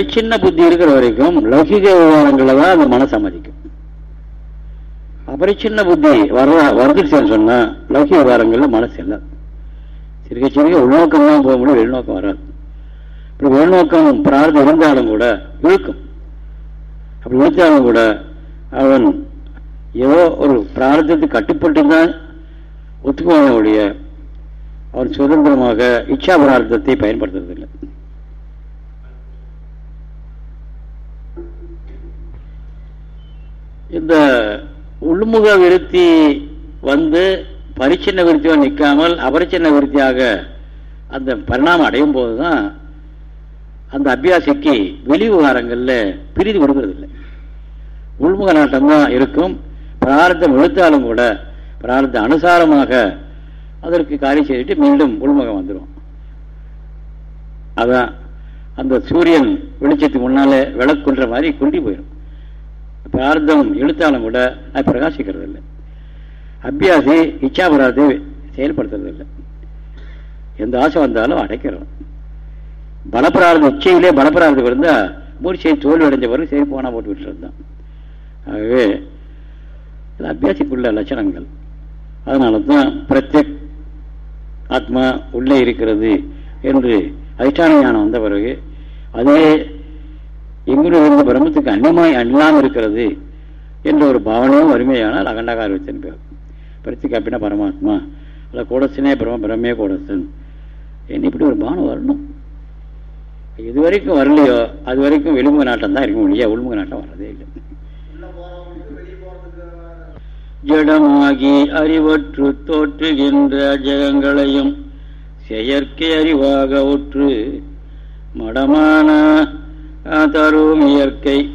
பரிச்சின்ன புத்தி இருக்கிற வரைக்கும் லௌகிக விவகாரங்களில் தான் அந்த மனசு சம்மதிக்கும் அபரிச்சின்ன புத்தி வர வந்துருச்சுன்னு சொன்னா லௌகிக விவகாரங்களில் மனசு இல்லை. சிறுக சிறுக உள்நோக்கம் தான் போக முடியும் வெளிநோக்கம் வராது. இப்படி உள்நோக்கம் பிரார்த்தம் இருந்தாலும் கூட இழுக்கும். அப்படி இழுத்தாலும் கூட அவன் ஏதோ ஒரு பிரார்த்தத்துக்கு கட்டுப்பட்டு தான் ஒத்துக்குவானுடைய அவன் சுதந்திரமாக இச்சா பிரார்த்தத்தை பயன்படுத்துறதில்லை. இந்த உள்முக விருத்தி வந்து பரிச்சின்ன விருத்தியாக நிற்காமல் அபரிச்சின்ன விருத்தியாக அந்த பரிணாமம் அடையும் போதுதான் அந்த அபியாசிக்கு வெளி விவகாரங்களில் பிரிதி கொடுக்கறது இல்லை உள்முக நாட்டம் தான் இருக்கும். பிரார்த்தம் இழுத்தாலும் கூட பிரார்த்த அனுசாரமாக அதற்கு காரியம் செய்துட்டு மீண்டும் உள்முகம் வந்துடும் அதான் அந்த சூரியன் வெளிச்சத்துக்கு முன்னாலே விளக்குன்ற மாதிரி குண்டி போயிடும் பிரார்த்தம் இழுத்தாலும் கூட அது பிரகாசிக்கிறது இல்லை அபியாசி இச்சா பிரார்த்தத்தை செயல்படுத்துறது இல்லை எந்த ஆசை வந்தாலும் அடைக்கிறோம். பலப்பிரார்த்தம் இச்சையிலே பலப்பிரார்த்தம் இருந்தால் மூர்ச்சியை தோல்வி அடைஞ்ச பிறகு சரி போனால் போட்டு விட்டுருந்தான் ஆகவே இது அபியாசிக்குள்ள லட்சணங்கள். அதனால தான் பிரத்யக் ஆத்மா உள்ளே இருக்கிறது என்று அதிஷ்டான ஞானம் வந்த பிறகு அதே எங்குள்ள இருந்த பிரம்மத்துக்கு அன்னமாய் அல்லாமல் இருக்கிறது என்ற ஒரு பாவனையும் வறுமையானால் அகண்டாகார வச்சன் பேர். பிரத்திக் அப்படின்னா பரமாத்மா. அல்ல கூடசனே பிரம்ம பிரம்மே கூடசன் என்ன இப்படி ஒரு பானம் வரணும்? இது வரைக்கும் வரலையோ அது வரைக்கும் வெளிமுக நாட்டம் தான் இருக்க முடியாது உள்முக நாட்டம் வர்றதே இல்லை. ஜடமாகி அறிவற்று தோற்றுகின்ற ஜெகங்களையும் செயற்கை அறிவாக ஒற்று மடமான தரும் இயற்கை.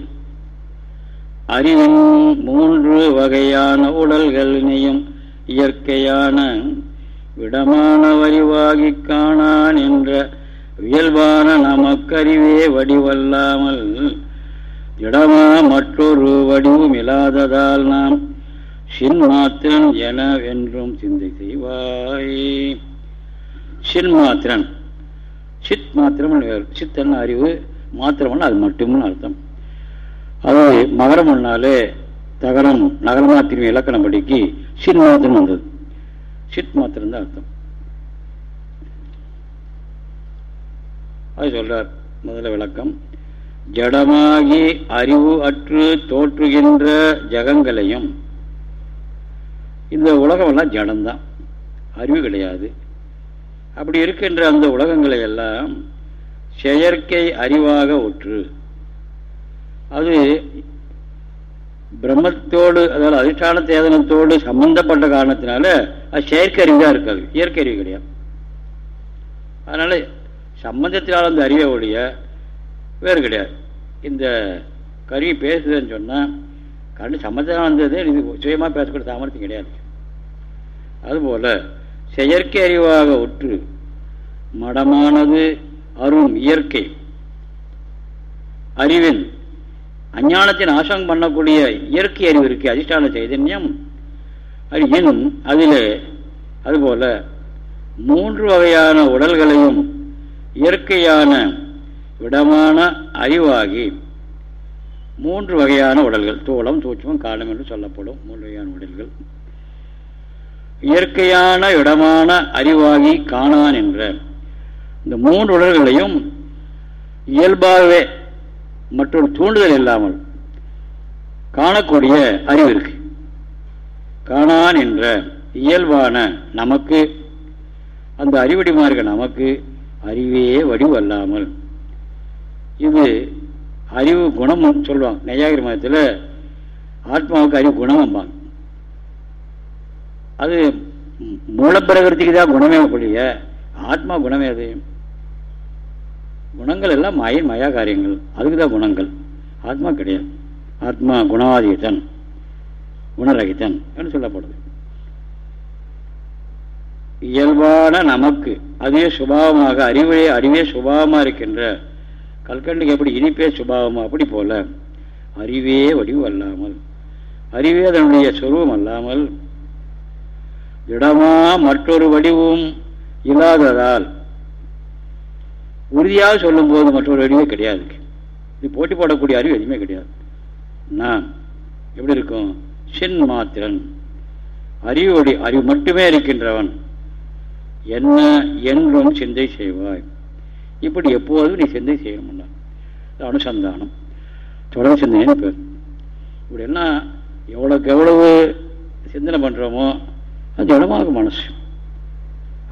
அறிவின் மூன்று வகையான உடல்களினையும் இயற்கையான விடமான வரிவாகி காணான் என்ற இயல்பான நமக்கறிவே வடிவல்லாமல் இடமா மற்றொரு வடிவும் இல்லாததால் நாம் சின்மாத்திரன் எனவென்றும் சிந்தை செய்வாய். சின்மாத்திரன் சித் மாத்திரம் சித்தன் அறிவு மாத்திரம்னு அது மட்டும்னு அர்த்தம். அது மகரம் பண்ணாலே தகரம் நகரமாத்திரம் இலக்கணம் படிக்கு சித் மாத்திரம் வந்தது. சித் மாத்திரம் தான் அர்த்தம். அது சொல்றார் முதல்ல விளக்கம். ஜடமாகி அறிவு அற்று தோற்றுகின்ற ஜகங்களையும் இந்த உலகம் எல்லாம் ஜடம்தான். அறிவு கிடையாது. அப்படி இருக்கின்ற அந்த உலகங்களை எல்லாம் செயற்கை அறிவாக ஒற்று. அது பிரம்மத்தோடு அதாவது அதிஷ்டான சேதனத்தோடு சம்பந்தப்பட்ட காரணத்தினால அது செயற்கை அறிவாக இருக்காது. இயற்கை அறிவு கிடையாது. அதனால சம்பந்தத்தினால் அந்த அறிவை ஒழிய வேறு கிடையாது. இந்த கருவி பேசுதுன்னு சொன்னால் கண்டு சம்மந்தம் வந்தது இது சுயமாக பேசக்கூடிய சாமர்த்தியம் கிடையாது. அதுபோல் செயற்கை அறிவாக ஒற்று மடமானது அரும் இயற்கை. அறிவின் அஞ்ஞானத்தின் ஆசம் பண்ணக்கூடிய இயற்கை அறிவு இருக்கு அதிஷ்டான சைதன்யம். அறிவின் அதில் அதுபோல மூன்று வகையான உடல்களையும் இயற்கையான விடமான அறிவாகி மூன்று வகையான உடல்கள் தோளம் சூட்சம் காலம் என்று சொல்லப்படும் மூன்று வகையான உடல்கள். இயற்கையான இடமான அறிவாகி காணான் என்ற இந்த மூன்று உடல்களையும் இயல்பாகவே மற்றொரு தூண்டுதல் இல்லாமல் காணக்கூடிய அறிவு இருக்கு. காணான் என்ற இயல்பான நமக்கு அந்த அறிவடிமா இருக்க நமக்கு அறிவே வடிவு அல்லாமல் இது அறிவு குணம் சொல்லுவாங்க. நெய்யாகிரி மதத்தில் ஆத்மாவுக்கு அறிவு குணம் அம்பாங்க அது மூலப்பிரகிருத்திக்கு தான் குணமே ஒழிய ஆத்மா குணமே அது. குணங்கள் எல்லாம் மய மயா காரியங்கள் அதுக்கு தான் குணங்கள். ஆத்மா கிடையாது. ஆத்மா குணாதீதன். குணரகிதன் என்று சொல்லப்படுது. இயல்பான நமக்கு அதே சுபாவமாக அறிவே அறிவே சுபாவமாக இருக்கின்ற கல்கண்டுக்கு எப்படி இனிப்பே சுபாவமோ அப்படி போல அறிவே வடிவு அல்லாமல் அறிவே அதனுடைய சொருவம் அல்லாமல் இடமா மற்றொரு வடிவும் இல்லாததால் உறுதியாக சொல்லும் போது மற்றொரு அறிவே கிடையாது. இது போட்டி போடக்கூடிய அறிவு எதுவுமே கிடையாது. நான் எப்படி இருக்கும்? சின் மாத்திரன். அறிவோடி அறிவு மட்டுமே இருக்கின்றவன். என்ன என்றும் சிந்தை செய்வாய். இப்படி எப்போதும் நீ சிந்தை செய்யணும்னா அனுசந்தானம். தொடர் சிந்தனைன்னு பேர். இப்படி என்ன எவ்வளோக்கு எவ்வளவு சிந்தனை பண்ணுறோமோ அது இடமாக மனசு.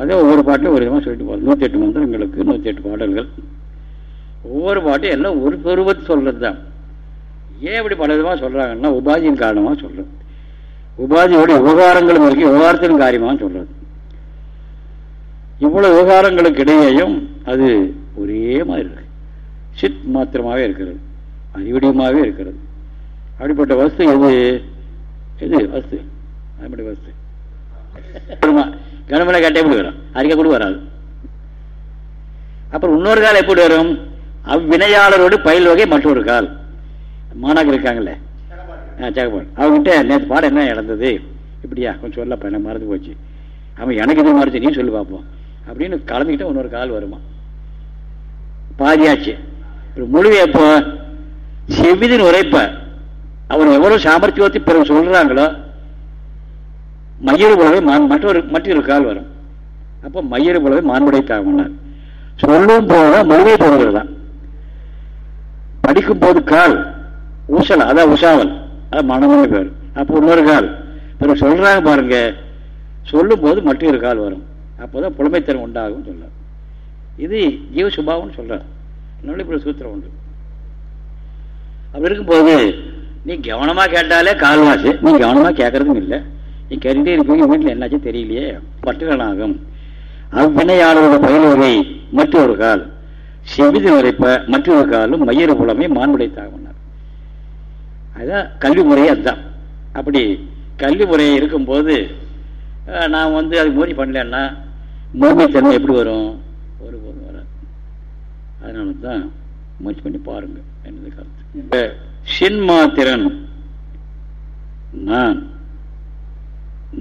அதே ஒவ்வொரு பாட்டிலும் ஒரு விதமாக சொல்லிட்டு போகிறோம் நூற்றி எட்டு மந்திரங்களுக்கு நூற்றி எட்டு பாடல்கள். ஒவ்வொரு பாட்டையும் எல்லாம் ஒரு பருவத்தை சொல்கிறது தான் ஏன் இப்படி பல விதமாக சொல்கிறாங்கன்னா உபாதியின் காரணமாக சொல்கிறது உபாதியோட விவகாரங்களும் இருக்கு விவகாரத்தின் காரியமாக சொல்கிறது இவ்வளவு விவகாரங்களுக்கு இடையேயும் அது ஒரே மாதிரி இருக்கு. சித் மாத்திரமாகவே இருக்கிறது. அறிவடியமாகவே இருக்கிறது. அப்படிப்பட்ட வஸ்து எது? எது? வஸ்து. அப்படிப்பட்ட வஸ்து. கனமலை கேட்டே எப்படி வரும்? அறிக்கை கூட வராது. அப்புறம் இன்னொரு கால் எப்படி வரும்? அவ்வினையாளரோடு பயில் வகை மற்றொரு கால். மாணாக்கர் இருக்காங்கல்ல? சேகப்பாடு அவங்ககிட்ட நேற்று பாடம் என்ன நடந்தது? இப்படியா? கொஞ்சம் சொல்லப்பா என்ன மறந்து போச்சு. அவன் எனக்கு இது மறந்து நீ சொல்லி பார்ப்போம் அப்படின்னு கலந்துக்கிட்ட இன்னொரு கால் வருமா? பாதியாச்சு. முழுவை எப்போ? செவிதின் உரைப்ப. அவன் எவ்வளோ சாமர்த்தியத்தை பிறகு சொல்றாங்களோ மயிறு போலவே மற்றொரு மற்றொரு கால் வரும். அப்போ மயிறு போலவே மான்முடை தாங்கினார் சொல்லும் போத மொழிவை போடுறது தான் படிக்கும் போது கால் ஊசல் அதான் உஷாவல். அதான் மனமே பேர். அப்போ இன்னொரு கால். பிறகு சொல்றாங்க பாருங்க சொல்லும் போது மற்றொரு கால் வரும். அப்போதான் புலமைத்தனம் உண்டாகும் சொல்ல இது ஜீவ சுபாவம்னு சொல்றார். இப்படி சூத்திரம் உண்டு அப்படி இருக்கும்போது நீ கவனமா கேட்டாலே கால்வாசி நீ கவனமா கேட்கறதும் இல்லை. நீ கேட்டுட்டே இருப்பீங்க வீட்டில் என்னாச்சும் தெரியலையே. பட்டுகளாகும் அவ்வினையாளரோட பயில் மற்றொரு கால். செவிது உரைப்ப மற்றொரு காலும் மையறு புலமை மான்முடைத்தாகனார் அதுதான் கல்வி முறையே அதுதான். அப்படி கல்வி முறை இருக்கும்போது நான் வந்து அது மூடி பண்ணலன்னா மூமித்தன்மை எப்படி வரும்? ஒரு போது வராது. அதனால தான் முயற்சி பண்ணி பாருங்கள் என்னது கருத்து. சின்மாத்திரன் நான்.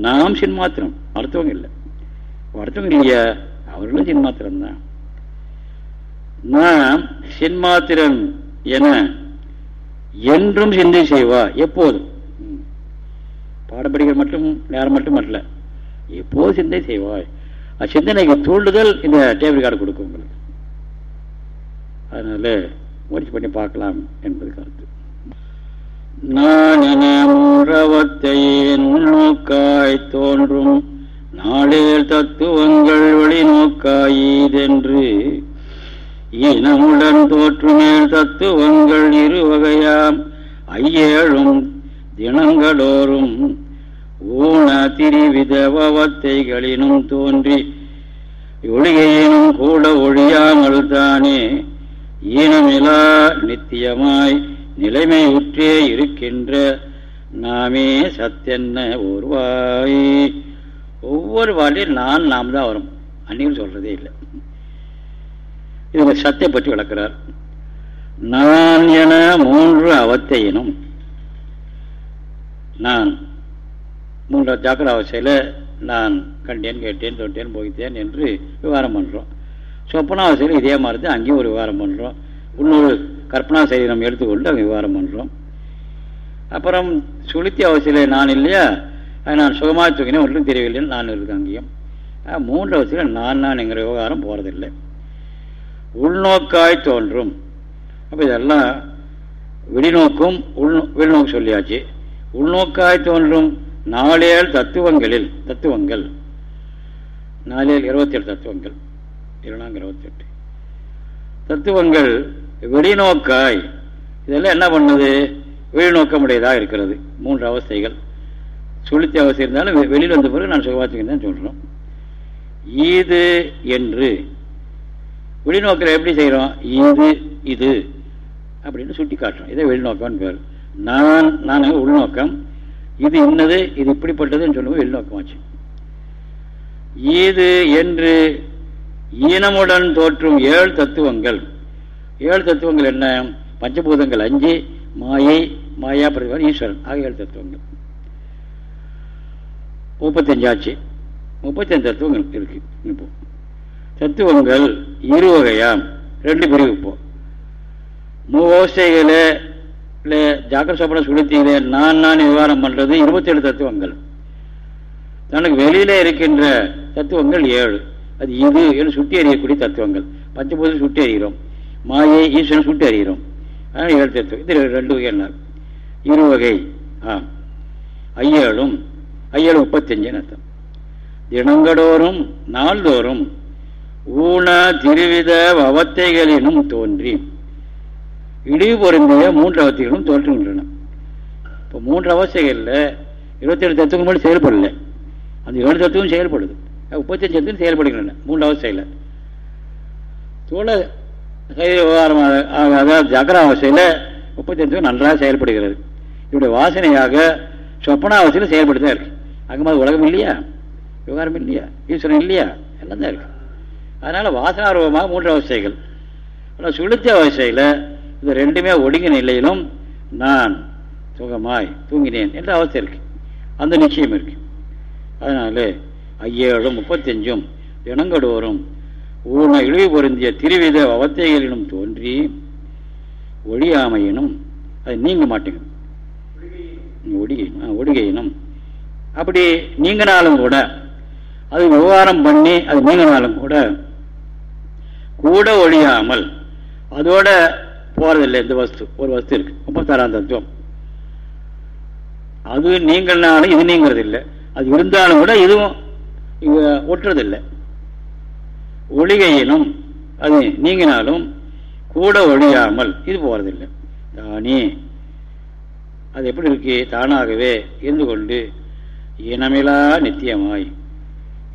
நாம் சின்மாத்திரம் அடுத்தவங்க இல்லை. அடுத்தவங்க இல்லையா அவர்களும் சின்மாத்திரம் தான் நாம் சின்மாத்திரன் என என்றும் சிந்தை செய்வா. எப்போதும் பாடப்படிகள் மட்டும் நேரம் மட்டும் அல்ல. எப்போது சிந்தை செய்வாய்? சிந்தனைக்கு தூண்டுதல் இந்த டேபிள் கார்டு கொடுக்கும் உங்களுக்கு. அதனால முயற்சி பண்ணி பார்க்கலாம் என்பது கருத்து. நான் என மூன்றவத்தையின் உள்நோக்காய் தோன்றும். நாளேல் தத்துவங்கள் வெளிநோக்காயீதென்று. இனமுடன் தோற்றுமேல் தத்துவங்கள் இருவகையாம். ஐயேழும் தினங்களோறும் ஊன திரிவிதவத்தைகளினும் தோன்றி. ஒளியையினும் கூட ஒழியாமல் தானே ஈனமிலா நித்தியமாய் நிலைமை உற்றே இருக்கின்ற நாமே சத்தென்ன ஒருவாய். ஒவ்வொரு வாட்டிலும் நான் நாம் தான் வரும். அன்னையும் சொல்றதே இல்லை. இதுல சத்தை பற்றி விளக்கிறார். நான் என மூன்று அவத்தையினும் நான் மூன்று ஜாக்கிர அவசையில் நான் கண்டேன் கேட்டேன் தொட்டேன் போகித்தேன் என்று விவகாரம் பண்ணுறோம் சொப்பன அவசையில் இதே மாதிரி தான் அங்கேயும் ஒரு விவகாரம் பண்ணுறோம் இன்னொரு கற்பனா செய்தி நம்ம எடுத்துக்கொண்டு அங்கே விவகாரம் பண்ணுறோம் அப்புறம் சுளுத்தி அவசியில் நான் இல்லையா? நான் சுகமாக தூக்கினேன் ஒன்றும் தெரியவில்லைன்னு நான் இருக்குது அங்கேயும். மூன்று அவசியம் நான் நான் என்கிற விவகாரம் போகிறதில்லை உள்நோக்காய் தோன்றும். அப்போ இதெல்லாம் வெளிநோக்கும் உள் வெளிநோக்கு சொல்லியாச்சு. உள்நோக்காய் தோன்றும் நாளேழு தத்துவங்களில் தத்துவங்கள். நாளேழு இருபத்தேழு தத்துவங்கள். இருநாங்க இருபத்தெட்டு. தத்துவங்கள் வெளிநோக்காய். இதெல்லாம் என்ன பண்ணுது? வெளிநோக்கமுடையதாக இருக்கிறது. மூன்று அவஸ்தைகள். சுளுத்தி அவஸ்தை இருந்தாலும் வெளியில் வந்த பிறகு நான் சுகவாசிக்கு தான் சொல்கிறோம் இது என்று. வெளிநோக்கில் எப்படி செய்கிறோம் இது இது அப்படின்னு சுட்டி காட்டுறோம். இதை வெளிநோக்கம்னு பேர். நான் நான் உள்நோக்கம். இது இன்னது இது இப்படிப்பட்டதுன்னு சொல்லுவோம் வெளிநோக்கமாச்சு. இது என்று ஈனமுடன் தோற்றும் ஏழு தத்துவங்கள். ஏழு தத்துவங்கள் என்ன? பஞ்சபூதங்கள் அஞ்சு மாயை மாயா பிரதிபலன் ஈஸ்வரன். ஆகிய ஏழு தத்துவங்கள். முப்பத்தஞ்சாச்சு முப்பத்தஞ்சு தத்துவங்கள் இருக்கு. இப்போ தத்துவங்கள் இரு வகையாம். ரெண்டு பிரிவு இப்போ. மூவோசைகள ஜாக்கிர சாப்பிட சுளுத்தியில நான் நான் விவகாரம் பண்ணுறது இருபத்தி ஏழு தத்துவங்கள். தனக்கு வெளியில இருக்கின்ற தத்துவங்கள் ஏழு. அது இது என்று சுட்டி அறியக்கூடிய தத்துவங்கள். பஞ்சபூதம் சுட்டி அறிகிறோம் மாயை ஈஸ்வரன் சுட்டி அறிகிறோம். அதனால் ஏழு தத்துவம் இது ரெண்டு வகை என்ன இரு வகை ஆ ஐயாளும் ஐயேழு முப்பத்தஞ்சுன்னு அர்த்தம். தினங்கடோறும் நாள்தோறும் ஊன திருவித அவத்தைகளினும் தோன்றி இழிவு பொருந்திய மூன்று அவத்தைகளும் தோற்றுகின்றன இப்போ மூன்று அவஸ்தைகளில் இருபத்தி ஏழு தத்துவங்கள் மட்டும் செயல்படல. அந்த ஏழு தத்துவம் செயல்படுது. முப்பத்தஞ்சு தத்துவம் செயல்படுகின்றன மூன்று அவஸ்தையில். தோழ விவகாரமாக அதாவது ஜகர முப்பத்தஞ்சு நன்றாக செயல்படுகிறது. இவருடைய வாசனையாக சொப்பனாவஸ்தையில் செயல்பட்டு தான் இருக்கு அங்கே உலகம் இல்லையா? விவகாரம் இல்லையா? ஈஸ்வரன் இல்லையா? எல்லாம் தான் இருக்கு. அதனால வாசனாரூபமாக மூன்று அவஸ்தைகள். ஆனால் சுளுத்தி அவசையில் இந்த ரெண்டுமே ஒடுங்க நிலையிலும் நான் சுகமாய் தூங்கினேன் என்ற அவஸ்தை இருக்கு. அந்த நிச்சயம் இருக்கு. அதனால ஐயேழும் முப்பத்தஞ்சும் தினங்கடோறும் ஊன இழிவு பொருந்திய திருவித அவத்தைகளிலும் தோன்றி ஒழியாமையினும் அது நீங்க மாட்டேங்குது ஒடிகையினும் ஒடிகையினும். அப்படி நீங்கினாலும் கூட அது விவகாரம் பண்ணி அது நீங்கினாலும் கூட கூட ஒழியாமல் அதோட போறதில்லை இந்த வஸ்து ஒரு வஸ்து இருக்கு. முப்பத்தாறாம் தத்துவம். அது நீங்கள்னாலும் இது நீங்கிறது இல்லை அது இருந்தாலும் கூட இதுவும் ஒட்டுறதில்லை. ஒளிகையிலும் அது நீங்கினாலும் கூட ஒழியாமல் இது போறதில்லை. தானே. அது எப்படி இருக்கு? தானாகவே இருந்து கொண்டு இனமிலா நித்தியமாய்.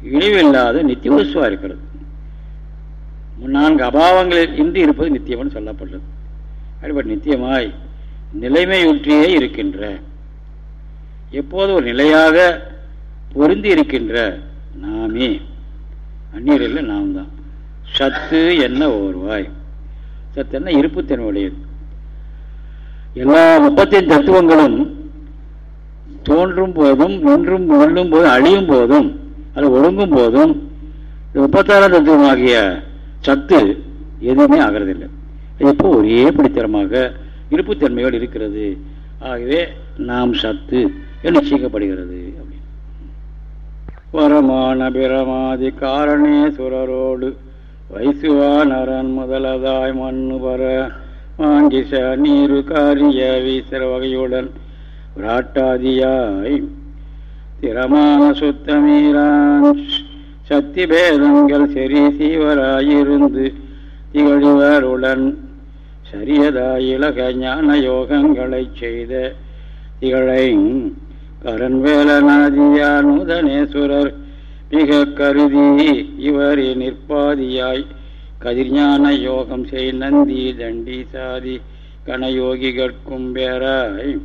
இழிவில்லாத நித்திய வசுவா இருக்கிறது. நான்கு அபாவங்களில் இன்றி இருப்பது நித்தியம்னு சொல்லப்படுறது அப்படிப்பட்ட நித்தியமாய் நிலைமையுற்றியே இருக்கின்ற எப்போது ஒரு நிலையாக பொருந்தி இருக்கின்ற நாமே. அந்நியரில் நாம் தான். சத்து என்ன ஓர்வாய் சத்து என்ன? இருப்புத்தன்மையுடையது எல்லா முப்பத்தைந்து தத்துவங்களும் தோன்றும் போதும் நின்றும் வெல்லும் போதும் அழியும் போதும் அது ஒழுங்கும் போதும் முப்பத்தாறாம் தத்துவமாகிய சத்து எதுவுமே ஆகிறதில்லை. எப்போ ஒரே பிடித்தரமாக இருப்புத்தன்மையோடு இருக்கிறது. ஆகவே நாம் சத்து நிச்சயிக்கப்படுகிறது பரமான பிரமாதி காரணேஸ்வரரோடு வைசுவானரன் முதலதாய் மண்ணு பர மாங்கிச நீரு காரிய வீசர வகையுடன் விராட்டாதியாய் திறமான சுத்தமீரான் சக்தி பேதங்கள் சரி சீவராயிருந்து திகழ்வருடன் சரியதாயிலக ஞான யோகங்களைச் செய்த திகழை கரன்வேலநாதியானுதனேஸ்வரர் மிக கருதி இவரே நிற்பாதியாய். கதிர்ஞான யோகம் செய் நந்தி தண்டி சாதி கணயோகிகற்கும் பேராய்.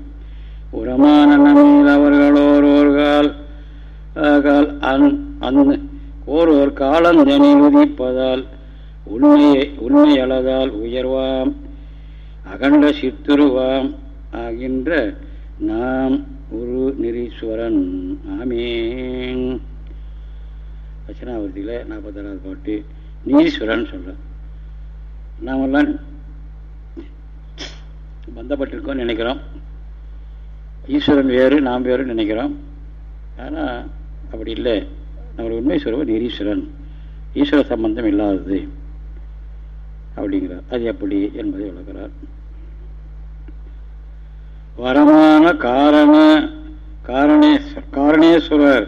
உரமான நம்மில் அவர்களோரோர்கள் ஓரோர் காலந்தனில் உதிப்பதால் உண்மையை உண்மையளதால் உயர்வாம். அகண்ட சித்துருவாம் ஆகின்ற நாம் குரு நிரீஸ்வரன். ஆமீன். ரச்சனாவர்த்தியில் நாற்பத்தாறாவது பாட்டு நீரீஸ்வரன் சொல்கிறேன் நாமெல்லாம் பந்தப்பட்டிருக்கோம் நினைக்கிறோம். ஈஸ்வரன் வேறு நாம் வேறு நினைக்கிறோம். ஆனால் அப்படி இல்லை. நம்மளுடைய உண்மை சொல்லுவோம் நிரீஸ்வரன். ஈஸ்வர சம்பந்தம் இல்லாதது. அப்படிங்கிறார். அது எப்படி என்பதை விளக்கிறார். வரமான காரண காரணேஸ்வர் காரணேஸ்வரர்.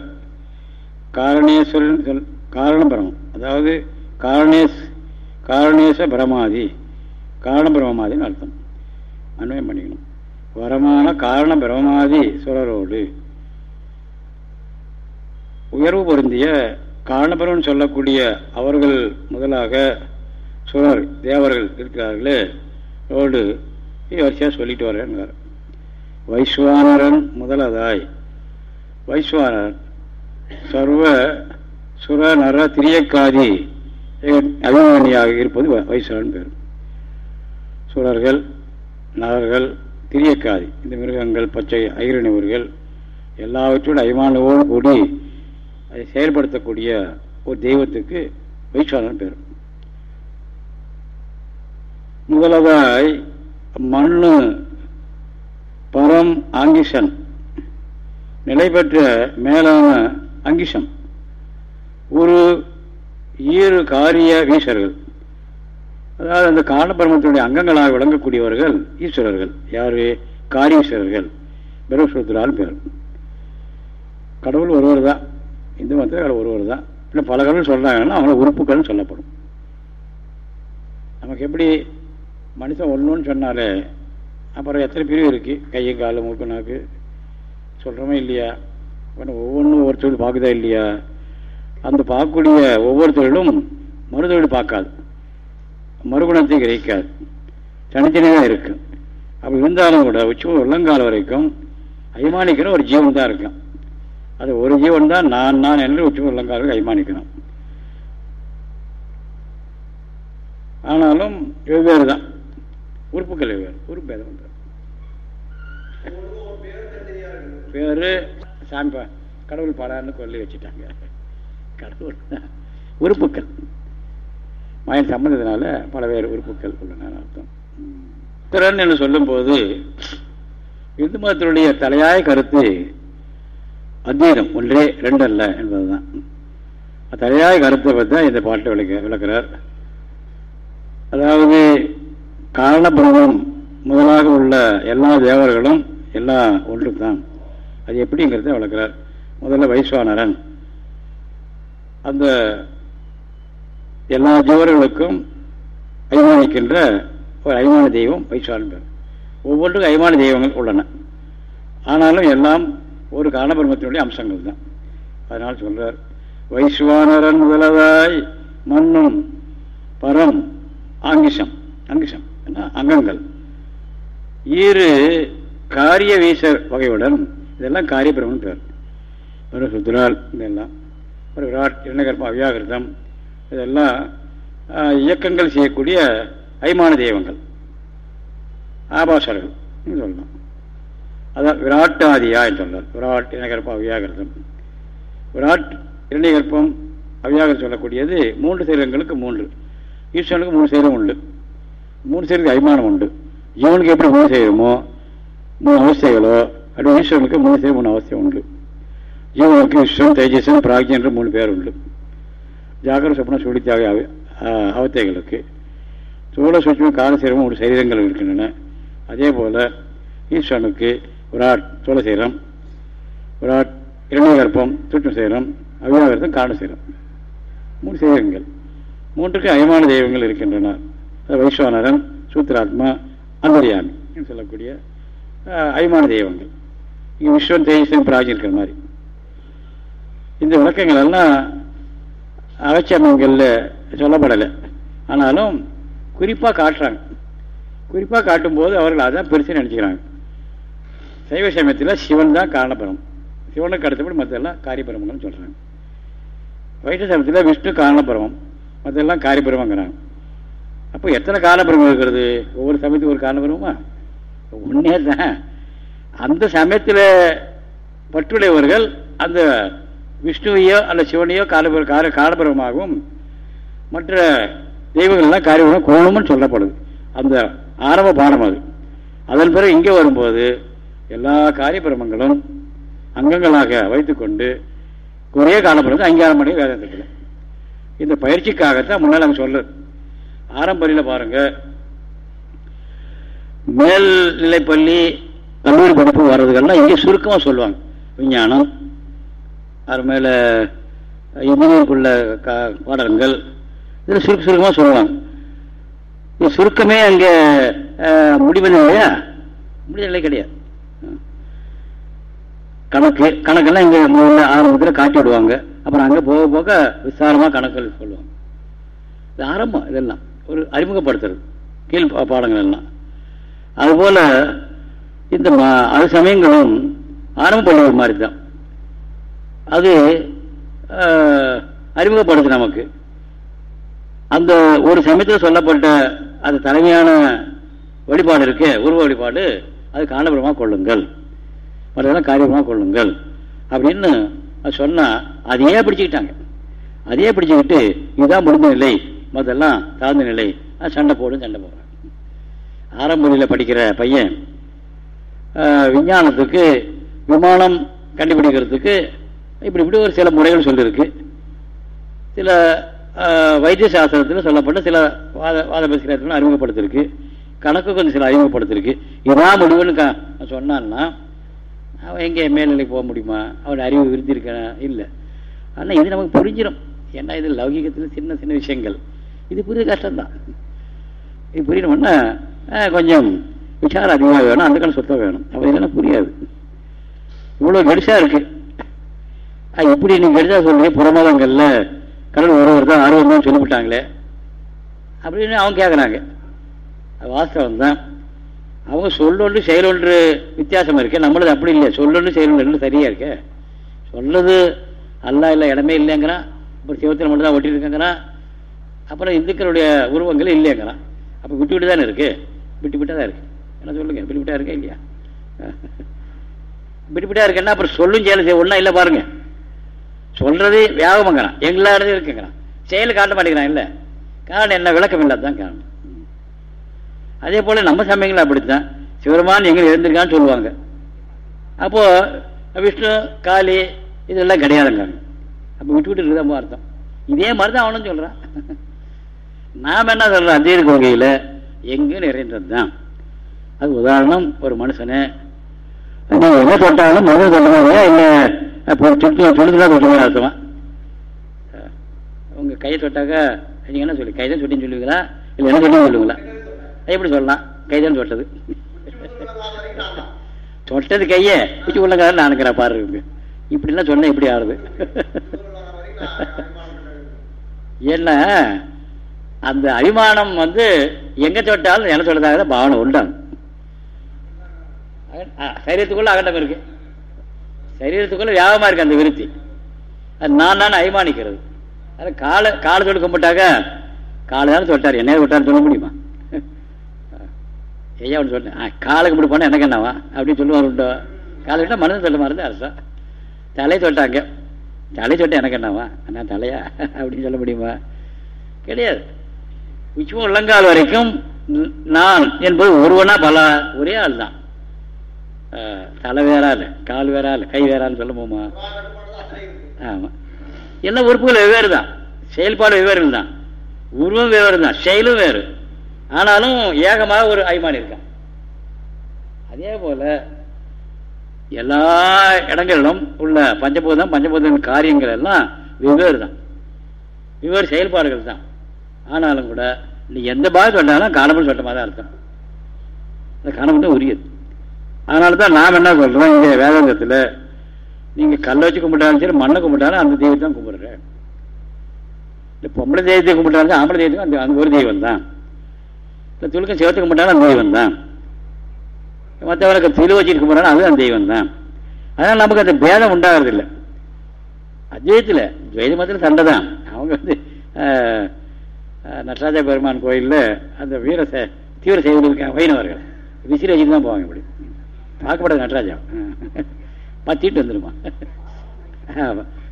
காரணேஸ்வரன் சொல் காரணபிரமம் அதாவது காரணேஸ் காரணேச பிரமாதி. காரணபிரமமாதின்னு அர்த்தம். அன்வயம் பண்ணிக்கணும். வரமான காரண பிரமாதி சுரரோடு உயர்வு பொருந்திய காரணபுரம் சொல்லக்கூடிய அவர்கள் முதலாக சுரர் தேவர்கள் இருக்கிறார்களே. ரோடு வரிசையாக சொல்லிட்டு வரேன் வைஸ்வானரன் முதலதாய். வைஸ்வானரன் சர்வ சுர நர திரியக்காதி அபிமானியாக இருப்பது வைஸ்வரன் பேர். சுரர்கள் நரர்கள் திரியக்காதி. இந்த மிருகங்கள் பச்சை ஐரணிவர்கள் எல்லாவற்றோடு அபிமானவோடு கூடி அதை செயல்படுத்தக்கூடிய ஒரு தெய்வத்துக்கு வைஸ்வரன் பேர். முதலதாய் மண்ணு பரம் ஆங்கிஷன் நிலை பெற்ற மேலான அங்கிஷம். ஒரு ஈறு காரிய வீசர்கள். அதாவது அந்த காரணபிரமத்தினுடைய அங்கங்களாக விளங்கக்கூடியவர்கள் ஈஸ்வரர்கள். யாரு? காரீஸ்வரர்கள் பிரம்மசூத்திரால் பேர். கடவுள் ஒருவர் தான் இந்து மதத்தில் ஒருவர் தான் இல்லை பல கடவுள் சொல்கிறாங்கன்னா அவங்கள உறுப்புகள்னு சொல்லப்படும். நமக்கு எப்படி மனுஷன் ஒன்றுன்னு சொன்னாலே அப்புறம் எத்தனை பிரிவு இருக்குது கையும் காலு மூக்கு நாக்கு. சொல்கிறோமே இல்லையா? ஒவ்வொன்றும் ஒவ்வொரு தொழில் பார்க்குதா இல்லையா? அந்த பார்க்கக்கூடிய ஒவ்வொரு தொழிலும் மறு தொழில் பார்க்காது. மறுகுணத்தை கிரகிக்காது. தனித்தனியாக இருக்கும் அப்படி இருந்தாலும் கூட உச்சி உள்ளங்கால வரைக்கும் அபிமானிக்கிற ஒரு ஜீவன் தான் இருக்கும் அது ஒரு ஜீவன் தான் நான் நான் என்று உச்சி உள்ளங்கால அய்மானிக்கணும் ஆனாலும் வெவ்வேறு தான். உறுப்புகள் வெவ்வேறு. உறுப்பு பேதம் பேரு சாமி கடவுள் பாடான்னு கொல்லி வச்சுட்டாங்க. கடவுள். உறுப்புக்கள். மயன் சம்பந்ததுனால பல பேர் உறுப்புக்கள் உள்ளன அர்த்தம். திறன் என்று சொல்லும் போது இந்து மதத்தினுடைய தலையாய கருத்து அத்வைதம் ஒன்றே ரெண்டு அல்ல என்பதுதான் தலையாய கருத்தை பற்றி இந்த பாட்டை விளக்க விளக்கிறார். அதாவது காரணபிரமம் முதலாக உள்ள எல்லா தேவர்களும் எல்லாம் ஒன்று தான். அது எப்படிங்கிறத வளர்க்குறார் முதல்ல வைஸ்வானரன். அந்த எல்லா ஜீவர்களுக்கும் அபிமானிக்கின்ற ஒரு அபிமான தெய்வம் வைஸ்வானன் பேர். ஒவ்வொன்றுக்கும் அபிமான தெய்வங்கள் உள்ளன. ஆனாலும் எல்லாம் ஒரு காரணபிரமத்தினுடைய அம்சங்கள் தான். அதனால் சொல்றார் வைஸ்வானரன் முதலதாய் மண்ணும் பரம் ஆங்கிஷம். அங்கிஷம் அங்கங்கள். ஈறு காரிய வீசர் வகையுடன் இதெல்லாம் காரியபிரமன் பேர். ஒரு சுத்ரால் இதெல்லாம் ஒரு விராட் இரண்டகர்ப்பம் அவ்யாகிருதம் இதெல்லாம் இயக்கங்கள் செய்யக்கூடிய ஐமான தெய்வங்கள். ஆபாசர்கள் சொல்லலாம். அதான் விராட்டாதியா என்று சொல்றார் விராட் இரணகற்பம் அவ்யாகிருதம் விராட் இரண்டிகற்பம் அவியாகிரம் சொல்லக்கூடியது மூன்று சீரங்களுக்கு மூன்று. ஈஸ்வரனுக்கு மூணு சீரம் உண்டு. மூணு சைரத்துக்கு அபிமானம் உண்டு. ஜீவனுக்கு எப்படி மூணு செய்யணுமோ மூணு அவஸ்தைகளோ அப்படி ஈஸ்வரனுக்கு மூணு சைரம் மூணு அவஸ்தை உண்டு. ஜீவனுக்கு விஸ்வம் தேஜஸ்வன் பிராக்ஜி என்று மூணு பேர் உண்டு. ஜாகர சொப்ன சுழித்யாக அவத்தைகளுக்கு. சோழ சுட்சமும் காலசீரமும் ஒரு சரீரங்கள் இருக்கின்றன. அதே போல ஈஸ்வரனுக்கு விராட் சோழசீரம் விராட் இரண்டகற்பம் சூட்ச சீரம் அவியாகரத்தம் காரணசீரம் மூணு சீரங்கள் மூன்றுக்கு அயமான தெய்வங்கள் இருக்கின்றன. வைஸ்வானரன் சூத்திராத்மா அந்தரியாமி சொல்லக்கூடிய அயமான தெய்வங்கள் இங்கே விஸ்வன் தேஜஸ்வன் பிராஜி இருக்கிற மாதிரி. இந்த விளக்கங்கள் எல்லாம் அகச்சமங்களில் சொல்லப்படலை. ஆனாலும் குறிப்பாக காட்டுறாங்க. குறிப்பாக காட்டும்போது அவர்கள் அதான் பெருசு நினச்சிக்கிறாங்க. சைவ சமயத்தில் சிவன் தான் காரணபரம். சிவனுக்கு அடுத்தபடி மற்றெல்லாம் காரியபரமங்கள்னு சொல்கிறாங்க வைஷ்ணவ சமயத்தில் விஷ்ணு காரணபரமம் மற்றெல்லாம் காரியபரமங்கிறாங்க. அப்போ எத்தனை காரணபரமம் இருக்கிறது? ஒவ்வொரு சமயத்துக்கு ஒரு காரணபரமா? ஒன்னே தான் அந்த சமயத்தில் பற்றுடையவர்கள் அந்த விஷ்ணுவையோ அல்ல சிவனையோ காலபுர கால காலபுரமாகவும் மற்ற தெய்வங்கள்லாம் காரியபுரம் கோணம்னு சொல்லப்படுது. அந்த ஆரம்ப பாடம் அது. அதன் பிறகு இங்கே வரும்போது எல்லா காரியபிரமங்களும் அங்கங்களாக வைத்துக்கொண்டு ஒரே காலப்புறம் அங்கீகாரம் பண்ணி வேதாந்தத்தில் இந்த பயிற்சிக்காகத்தான் முன்னால் நாங்கள் சொல்றது. ஆரம்பரியில் பாருங்கள் மேல்நிலைப்பள்ளி கல்லூரி படிப்பு வர்றதுக்கெல்லாம் இங்கே சுருக்கமாக சொல்லுவாங்க. விஞ்ஞானம் அது மேலே இன்ஜினியருக்குள்ள பாடங்கள் இதில் சுருக்க சுருக்கமாக சொல்லுவாங்க. இது சுருக்கமே அங்கே முடிவது இல்லையா? முடிவதில்லை கிடையாது. கணக்கு கணக்கெல்லாம் இங்கே முதல்ல ஆரம்பத்தில் காட்டி விடுவாங்க. அப்புறம் அங்கே போக போக விசாரமாக கணக்குகள் சொல்லுவாங்க. இது ஆரம்பம் இதெல்லாம். ஒரு அறிமுகப்படுத்துறது கீழ் பாடங்கள் எல்லாம். அதுபோல் இந்த அது சமயங்களும் ஆரம்ப பள்ளிகள் மாதிரி தான் அது அறிமுகப்படுத்து நமக்கு. அந்த ஒரு சமயத்தில் சொல்லப்பட்ட அது தலைமையான வழிபாடு இருக்கு உருவ வழிபாடு அது காலபுரமாக கொள்ளுங்கள். மற்றதெல்லாம் காரியபுரமாக கொள்ளுங்கள். அப்படின்னு சொன்னால் அதையே பிடிச்சிக்கிட்டாங்க. அதையே பிடிச்சிக்கிட்டு இதுதான் முடிந்த நிலை. மற்றெல்லாம் தாழ்ந்த நிலை. சண்டை போடும் சண்டை போடுறாங்க ஆரம்பத்தில் படிக்கிற பையன் விஞ்ஞானத்துக்கு விமானம் கண்டுபிடிக்கிறதுக்கு இப்படி இப்படி ஒரு சில முறைகள் சொல்லியிருக்கு சில வைத்திய சாஸ்திரத்தில் சொல்லப்பட்ட சில வாத வாத பேசுகிறதுலாம் அறிமுகப்படுத்திருக்கு. கணக்கு கொஞ்சம் சில அறிமுகப்படுத்திருக்கு. இதான் முடிவுன்னு சொன்னான்னா அவன் எங்கே மேல்நிலைக்கு போக முடியுமா? அவன் அறிவு விருந்திருக்கானா இல்லை. ஆனால் இது நமக்கு புரிஞ்சிடும் ஏன்னா இது லௌகிகத்தில் சின்ன சின்ன விஷயங்கள். இது புரிய கஷ்டம்தான். இது புரியணும்னா கொஞ்சம் விசாரம் அதிகமாக வேணும் அந்த காலம் சுத்தம் வேணும். அப்போ இல்லைன்னா புரியாது. இவ்வளோ கெடிசா இருக்கு. இப்படி நீங்கள் கெடிசா சொல்றீங்க புறமதங்களில் கடல் ஒருவர் தான் ஆர்வம் தான் சொல்லிவிட்டாங்களே. அப்படின்னு அவங்க கேட்குறாங்க வாஸ்தவம் தான் அவங்க சொல்லொன்று செயலொன்று வித்தியாசம் இருக்கு. நம்மளது அப்படி இல்லை சொல்லொன்று செயலொன்று சரியாக இருக்கு. சொல்லது அல்லா இல்லை இடமே இல்லைங்கிறான். அப்புறம் சிவத்தில் மட்டும் தான் ஒட்டியிருக்காங்கிறான் அப்புறம் இந்துக்களுடைய உருவங்கள் இல்லைங்கிறான். அப்போ விட்டு விட்டு தானே இருக்குது விட்டு தான் இருக்கு. என்ன சொல்லுங்க விட்டு விட்டா இருக்கா இல்லையா? விட்டு விட்டா இருக்குன்னா அப்புறம் சொல்லும் செயல் செய்ய ஒன்றா இல்லை பாருங்க. சொல்றது வியாபமங்கிறான் எல்லா இடத்தையும் இருக்குங்கிறான். செயல் காட்ட மாட்டேங்கிறான் இல்லை. காரணம் என்ன? விளக்கம் இல்லாதான் காரணம். அதே போல நம்ம சமயங்கள் அப்படித்தான். சிவருமான் எங்க இருந்திருக்கான்னு சொல்லுவாங்க. அப்போ விஷ்ணு காளி இதெல்லாம் கிடையாதுங்க. அப்ப விட்டு விட்டு இருக்குதான் அர்த்தம். இதே மாதிரி தான் அவனும் சொல்றான். நாம் என்ன சொல்றோம்? அத்தியன கொள்கையில எங்க நிறைந்தது தான் அது உதாரணம் ஒரு மனுஷனை நீங்க என்ன தொட்டாலும் மருந்து தொட்டமாக இல்லை தொழுதுதான் தொட்டமாக அர்த்தமா? உங்க கையை தொட்டாக்க நீங்க என்ன சொல்லி கைதான் சுட்டின்னு சொல்லுவீங்களா இல்லை என்ன சொல்லி சொல்லுவீங்களா? எப்படி சொல்லலாம் கைதான் தொட்டது தொட்டது கைய பிச்சு உள்ளங்கார நானுக்கிற பாரு இப்படிலாம் சொன்ன எப்படி ஆறுது. ஏன்னா அந்த அபிமானம் வந்து எங்க தொட்டாலும் என்ன சொல்றதாக பாவனை உண்டாங்க சரீரத்துக்குள்ள அகண்டம் இருக்கு. சரீரத்துக்குள்ள வியாபமா இருக்கு அந்த விருத்தி. அது நான் நான் அபிமானிக்கிறது. அது காலை காலை தொட்டு கும்பிட்டாக்க காலை தானே தொட்டார். என்ன தொட்டார் சொல்ல முடியுமா? ஐயா ஒன்று சொன்னேன் காலை கும்பிட்டு போனால் எனக்கு என்னவா? அப்படின்னு சொல்லுவார் உண்டோ? காலை விட்டால் மனதை சொல்ல மாதிரி அரசம் தலை தொட்டாங்க. தலை தொட்ட எனக்கு என்னவா? அண்ணா தலையா? அப்படின்னு சொல்ல முடியுமா? கிடையாது. உச்சம் உள்ளங்கால் வரைக்கும் நான் என்பது ஒருவனா பல ஒரே ஆள் தான் தலை வேறால் கால் வேறால் கை வேறால் சொல்ல போமா ஆமா. எல்லா உறுப்புகள் வெவ்வேறு தான். செயல்பாடு வெவ்வேறு தான். உருவம் வெவ்வேறு தான். செயலும் வேறு. ஆனாலும் ஏகமாக ஒரு அய்மான் இருக்கான். அதே போல எல்லா இடங்களிலும் உள்ள பஞ்சபூதம் பஞ்சபூதங்கள் காரியங்கள் எல்லாம் வெவ்வேறு தான். வெவ்வேறு செயல்பாடுகள் தான். ஆனாலும் கூட நீ எந்த பாகம் சொன்னாலும் காணப்படும் சொட்ட மாதிரி தான் அர்த்தம். அந்த காணப்படும் உரியது. அதனால தான் நாம் என்ன சொல்றோம் இங்க வேதாந்தத்தில் நீங்க கல்லை வச்சு கும்பிட்டாலும் சரி மண்ணை கும்பிட்டாலும் அந்த தெய்வத்தை தான் கும்பிடுறேன் இந்த பொம்பளை தெய்வத்தை கும்பிட்டாலும் ஆம்பளை தெய்வத்துக்கும் அந்த அந்த ஒரு தெய்வம் தான். இந்த துளுக்க சிவத்தை கும்பிட்டாலும் அந்த தெய்வம் தான். மற்றவனுக்கு திரு வச்சுட்டு கும்பிட்டாலும் அது அந்த தெய்வம் தான். அதனால நமக்கு அந்த பேதம் உண்டாகிறது இல்லை அத்வைத்தில் துவைத மதத்தில் சண்டை தான். அவங்க வந்து நடராஜா பெருமான் கோயிலில் அந்த வீர தீவிர செய்வது வைணவர்கள். விசிறி வச்சுட்டு தான் போவாங்க இப்படி. பார்க்கப்படாது நடராஜா. தீட்டு வந்துருமா.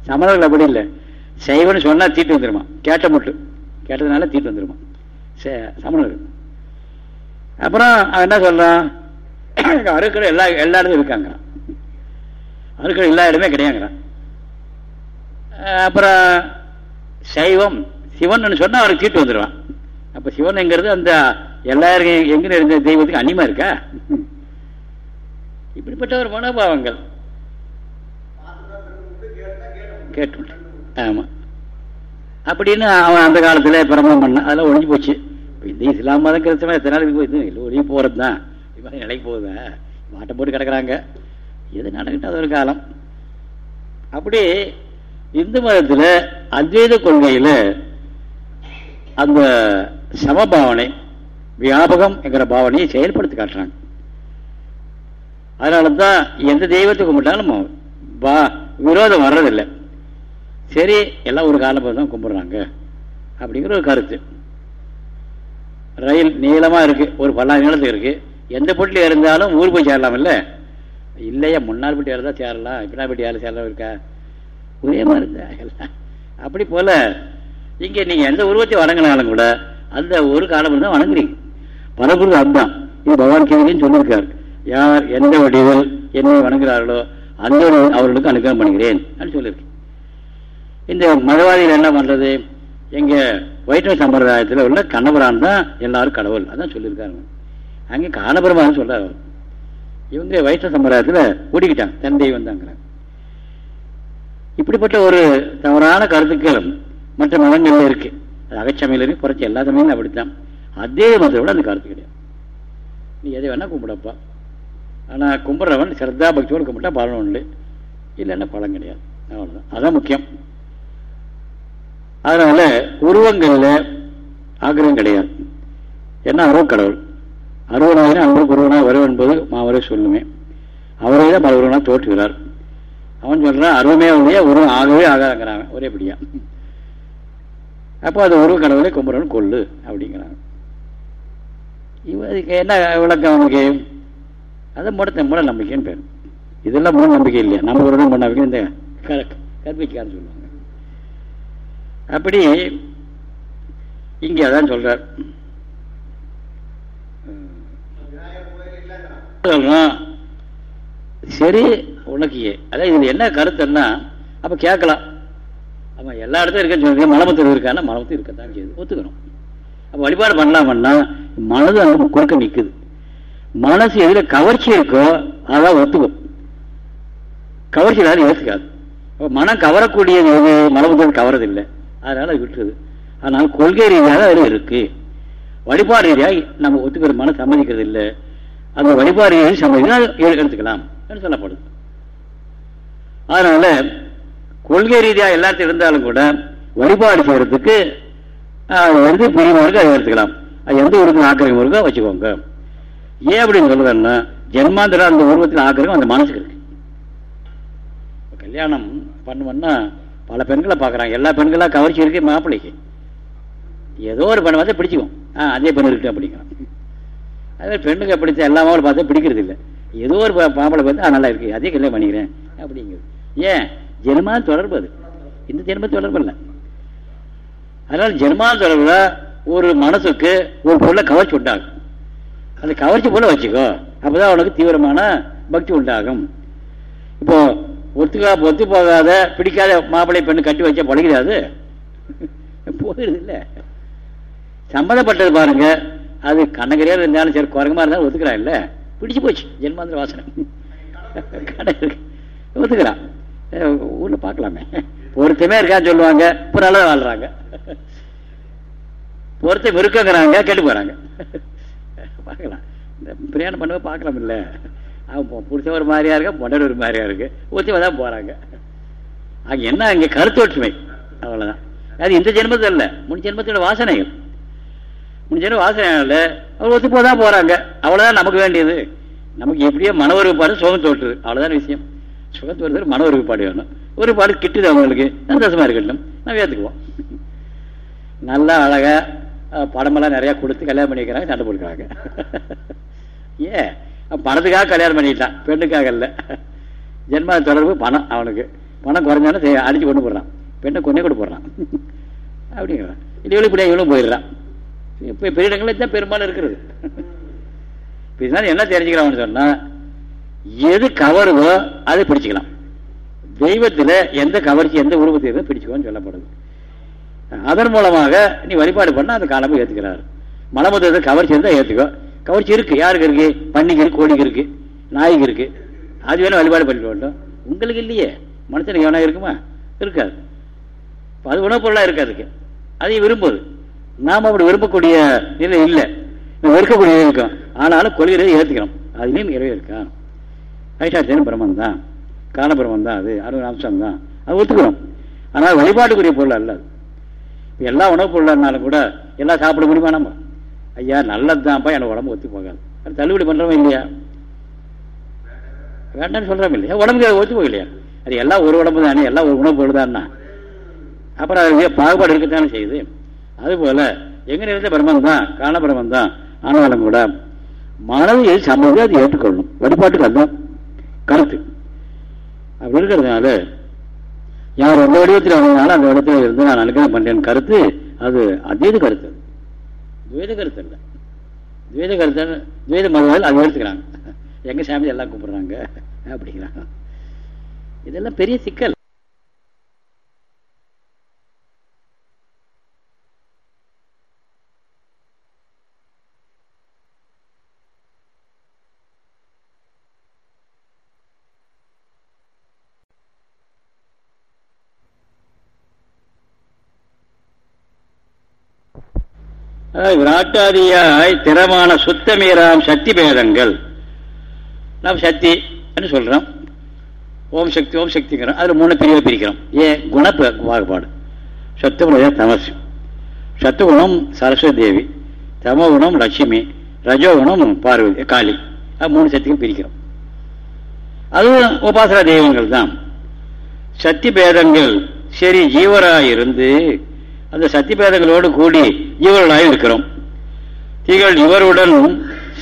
சமணர்கள் அப்படி இல்லை. செய்வன்னு சொன்னால் தீட்டு வந்துருமா. கேட்ட மட்டும் கேட்டதுனால தீட்டு வந்துருமா. சமணர்கள். அப்புறம் அவன் என்ன சொல்றான்? அருக்கள் எல்லா எல்லா இடமும் இருக்காங்க அருக்கள் எல்லா இடமே கிடையாங்கிறான். அப்புறம் சைவம் சிவன் சொன்னா அவருக்கு தீட்டு வந்துடுவான் அப்ப சிவன்ங்கிறது அந்த எல்லாரும் எங்க இருந்த தெய்வத்துக்கு அனிமா இருக்கா? இப்படிப்பட்ட ஒரு மனோபாவங்கள். கேட்டு ஆமா. அப்படின்னு அவன் அந்த காலத்துல பிரமணம் பண்ண அதெல்லாம் ஒழிஞ்சு போச்சு. இந்த இஸ்லாம் மதம் கிறிஸ்தவம் எத்தனை நாள் இருக்கு ஒழிய போறது தான் இப்போ நிலைக்கு போகுதா? மாட்டை போட்டு கிடக்குறாங்க. எது நடக்கட்டும் அது ஒரு காலம். அப்படி இந்து மதத்தில் அத்வைத கொள்கையில அந்த சமபாவனை வியாபகம் என்கிற பாவனையை செயல்படுத்தி காட்டுறாங்க. அதனால தான் எந்த தெய்வத்தை கும்பிட்டாலும் பா விரோதம் வர்றதில்லை. சரி எல்லாம் ஒரு காலம் தான் கும்பிடுறாங்க அப்படிங்கிற ஒரு கருத்து. ரயில் நீளமா இருக்கு ஒரு பல்லாயிரம் நீளத்துக்கு இருக்கு. எந்த பொட்டில் இருந்தாலும் ஊர் போய் சேரலாம் இல்லை இல்லையா முன்னாள் பட்டி தான் சேரலாம் இப்படா பட்டி யாரும் சேரலாம் இருக்கா? ஒரே மாதிரி இருந்தா அப்படி போல இங்க நீங்க எந்த உருவத்தை வணங்கினாலும் கூட அந்த ஒரு காலம் தான் வணங்குறீங்க. பரப்புறது அதுதான். இது பகவான் கீதையும் சொல்லியிருக்கார். யார் எந்த வடிவில் என்னை வணங்குகிறார்களோ அந்த அவர்களுக்கு அனுகிரகம் பண்ணுகிறேன் அப்படின்னு இந்த மதவாதிகள் என்ன பண்றது? எங்க வைஷ்ணவ சம்பிரதாயத்தில் உள்ள கண்ணபுரான் தான் எல்லாரும் கடவுள். அதான் சொல்லியிருக்காங்க அங்கே காணபுரமானு சொல்றாரு இவங்க வைஷ்ணவ சம்பிரதாயத்தில் ஓடிக்கிட்டாங்க தந்தை வந்தாங்கிறாங்க இப்படிப்பட்ட ஒரு தவறான கருத்துக்கள் மற்ற மதங்கள்ல இருக்கு. அது அகச்சமையில் புரட்சி எல்லா சமயங்களும் அப்படித்தான். அதே விட அந்த கருத்து கிடையாது. நீ எதை வேணா கும்பிடப்பா. ஆனா கும்பிட்றவன் சிரத்தா பக்தியோடு கும்பிட்டா பலன் உண்டு. இல்லைன்னா பலன் கிடையாது. அவ்வளவுதான். அதான் முக்கியம். அதனால உருவங்கள்ல ஆக்கிரகம் கிடையாது. என்ன அருவ கடவுள்? அருவனாக அவருக்கு குருவனாக வரும் என்பது மாவரே சொல்லுமே. அவரே தான் பல உருவனாக தோற்றுகிறார். அவன் சொல்றான் அருவமே அவனுடைய உருவம் ஆகவே ஆகாங்கிறான் ஒரேபடியா. அப்போ அது உருவ கடவுளை கும்பிடணும் கொள்ளு அப்படிங்கிறாங்க. இவருக்கு என்ன விளக்கம் அவனுக்கு? அது மூட மூட நம்பிக்கைன்னு பேர். இதெல்லாம் மூட நம்பிக்கை இல்லையா? நம்ம ஒரு மூட நம்பிக்கை இந்த கற்பிக்காரன்னு சொல்லுவாங்க. அப்படி இங்கே அதான் சொல்றார். சொல்றான் சரி உனக்கு அதான் இது என்ன கருத்துன்னா அப்போ கேட்கலாம். நம்ம எல்லா இடத்துலையும் இருக்க சொல்லுங்க மலமத்தில் இருக்கான்னா மலமத்தில் இருக்கத்தான் செய்யுது. ஒத்துக்கணும். அப்போ வழிபாடு பண்ணலாம்னா மனது அங்க குறுக்க நிக்குது. மனசு எதுல கவர்ச்சி இருக்கோ அதான் ஒத்துக்கும். கவர்ச்சி இல்லாத ஏற்றுக்காது அப்போ மனம் கவரக்கூடியது எது? மலமத்தில் கவரதில்லை அதனால அது விட்டுருது. ஆனால் கொள்கை ரீதியாக அதில் இருக்கு. வழிபாடு ரீதியாக நம்ம ஒத்துக்கிற மனம் சம்மதிக்கிறது இல்லை. அந்த வழிபாடு ரீதியாக சம்மதினா எடுத்துக்கலாம். என்று சொல்லப்படுது அதனால கொள்கை ரீதியாக எல்லாத்தையும் இருந்தாலும் கூட வழிபாடு செய்யறதுக்கு வந்து பிரிவாக அதை எடுத்துக்கலாம். அது எந்த உருவத்தில் ஆக்கிரகம் இருக்கோ வச்சுக்கோங்க. ஏன் அப்படின்னு சொல்லுதுன்னா ஜென்மாந்திர அந்த உருவத்தில் ஆக்கிரகம் அந்த மனசுக்கு இருக்கு. கல்யாணம் பண்ணுவோம்னா பல பெண்களை பார்க்குறாங்க. எல்லா பெண்களாக கவர்ச்சி இருக்கு மாப்பிள்ளைக்கு. ஏதோ ஒரு பெண்ணை பார்த்தா பிடிச்சிக்கும் ஆ அதே பெண் இருக்கு அப்படிங்கிறான். அதே பெண்ணுக்கு பிடிச்ச எல்லா மாப்பிளை பார்த்தா பிடிக்கிறது இல்லை. ஏதோ ஒரு மாப்பிளை பார்த்து ஆ நல்லா இருக்கு. அதே கல்யாணம் பண்ணிக்கிறேன். அப்படிங்கிறது. ஏன்? ஜென்மா தொடர்பு அது. இந்த ஜென்ம தொடர்பு இல்லை. அதனால ஜென்மா தொடர்புல ஒரு மனசுக்கு ஒரு பொருளை கவர்ச்சி உண்டாகும். அந்த கவர்ச்சி போல வச்சுக்கோ அப்பதான் அவனுக்கு தீவிரமான பக்தி உண்டாகும். இப்போ ஒத்துக்கா ஒத்து போகாத பிடிக்காத மாப்பிள்ளை பெண்ணு கட்டி வச்சா பழகிறாது போகிறது இல்லை. சம்மந்தப்பட்டது பாருங்க. அது கண்ணகரியா இருந்தாலும் சரி குரங்கமா இருந்தாலும் ஒத்துக்கிறான் இல்ல. பிடிச்சு போச்சு. ஜென்மாந்திர வாசனை ஒத்துக்கிறான். ஊரில் பார்க்கலாமே. பொருத்தமே இருக்கான்னு சொல்லுவாங்க. இப்போ நல்லா வாழ்றாங்க. பொருத்தம் இருக்குங்கிறாங்க கெட்டு போகிறாங்க பார்க்கலாம். இந்த பிரயாணம் பண்ணவே பார்க்கலாம் இல்லை அவன் பிடிச்ச ஒரு மாதிரியா இருக்க பொண்டர் ஒரு மாதிரியா இருக்கு. ஒத்துவா தான் போறாங்க. அங்கே என்ன அங்கே கருத்தொற்றுமை அவ்வளோதான் அது இந்த ஜென்மத்தில் இல்லை. முன் ஜென்மத்தோட வாசனைகள். முன் ஜென்ம வாசனைகள் அவர் ஒத்து போதான் போறாங்க. அவ்வளவுதான் நமக்கு வேண்டியது. நமக்கு எப்படியோ மன சோகம் தோற்று தோற்றுது. அவ்வளவுதான் விஷயம். சுகத்து தோற்றுறது மன ஒருபாடு வேணும் ஒரு பாடு கிட்டுது அவங்களுக்கு. சந்தோஷமா இருக்கட்டும். நான் ஏத்துக்குவோம் நல்லா அழகா படமெல்லாம் நிறைய கொடுத்து கல்யாணம் பண்ணிக்கிறாங்க சண்டை போடுக்கிறாங்க ஏன்? பணத்துக்காக கல்யாணம் பண்ணிட்டான். பெண்ணுக்காக இல்லை ஜென்மா தொடர்பு பணம் அவனுக்கு. பணம் குறைஞ்சாலும் அடிச்சு கொண்டு போடுறான். பெண்ணை கொண்டே கொண்டு போடுறான். அப்படிங்கிறான். இல்லை இவளும் இப்படியா இவ்வளோ போயிடுறான். இப்போ பெரிய இடங்களில் தான் பெரும்பாலும் இருக்கிறது. இதனால் என்ன தெரிஞ்சுக்கிறான்னு சொன்னா எது கவருவோ அதை பிடிச்சிக்கலாம். தெய்வத்தில் எந்த கவர்ச்சி எந்த உருவத்தை எதுவும் பிடிச்சிக்கோன்னு சொல்லப்படுது. அதன் மூலமாக நீ வழிபாடு பண்ணால் அந்த காலமும் ஏற்றுக்கிறார் மலமுத்திரத்தை கவர்ச்சி இருந்தால் ஏற்றுக்கோ கவர்ச்சி இருக்கு. யாருக்கு இருக்குது பண்ணிக்கு இருக்கு கோழிக்கு நாய்க்கு இருக்குது அது வேணும் வழிபாடு பண்ணிட்டு வேண்டும். உங்களுக்கு இல்லையே. மனுஷனுக்கு எவனா இருக்குமா? இருக்காது. அது உணவுப் பொருளாக இருக்காதுக்கு அதையும் விரும்புது நாம் அப்படி விரும்பக்கூடிய நிலை இல்லை. வெறுக்கக்கூடிய இருக்கும். ஆனாலும் கொள்கையை ஏற்றுக்கிறோம் அதுலேயும் நிறைய இருக்கான் ஐஷாத்தியன் பிரம்மன் தான். காலபிரமன் தான் அது. அறுபது அம்சம் தான். அது ஒத்துக்கிறோம். ஆனால் வழிபாட்டுக்குரிய பொருள் அல்ல இப்போ எல்லா உணவுப் பொருளானாலும் கூட எல்லாம் சாப்பிட முடியுமா நம்ம? ஐயா நல்லதுதான்ப்பா. எனக்கு உடம்பு ஒத்து போகாது. அது தள்ளுபடி பண்ணுறோமா இல்லையா? வேண்டாம்னு சொல்கிறோம் இல்லையா? உடம்புக்கு ஒத்து போகலையா? அது எல்லாம் ஒரு உடம்பு தானே. எல்லாம் ஒரு உணவு பொருள் தானே? அப்புறம் அது பாகுபாடு இருக்கத்தானே செய்யுது? அதுபோல் எங்கே இருந்த பிரம்மன் தான் காண தான். ஆனாலும் கூட மனது எது சம்பவம் அது ஏற்றுக்கொள்ளணும் வழிபாட்டுக்கு அதுதான். கருத்து. அப்படி இருக்கிறதுனால யார் எந்த வடிவத்தில் வந்ததுனால அந்த இடத்துல இருந்து நான் அனுகிரகம் பண்றேன். கருத்து அது அத்வைத கருத்து. துவைத கருத்து இல்லை. துவைத கருத்து துவைத மதவாதிகள் அதை எடுத்துக்கிறாங்க. எங்கள் சாமி எல்லாம் கூப்பிடுறாங்க அப்படிங்கிறாங்க. இதெல்லாம் பெரிய சிக்கல். விராட்டாதியாய் திறமான சுத்தமீராம் சக்தி பேதங்கள். நாம் சக்தி சொல்றோம். ஓம் சக்தி ஓம் சக்திங்கிறோம். அதில் மூணு பிரிவை பிரிக்கிறோம். ஏன் குண பாகுபாடு சத்துகுணம் தமசு சத்துகுணம் சரஸ்வதி தேவி தமகுணம் லட்சுமி. ரஜோகுணம் பார்வதி காளி. அது மூணு சக்திகள் பிரிக்கிறோம். அதுவும் உபாசன தெய்வங்கள் தான். சக்தி பேதங்கள் சரி ஜீவராயிருந்து அந்த சத்திபேதங்களோடு கூடி ஜீவர்களாக இருக்கிறோம். திகழ் இவருடன்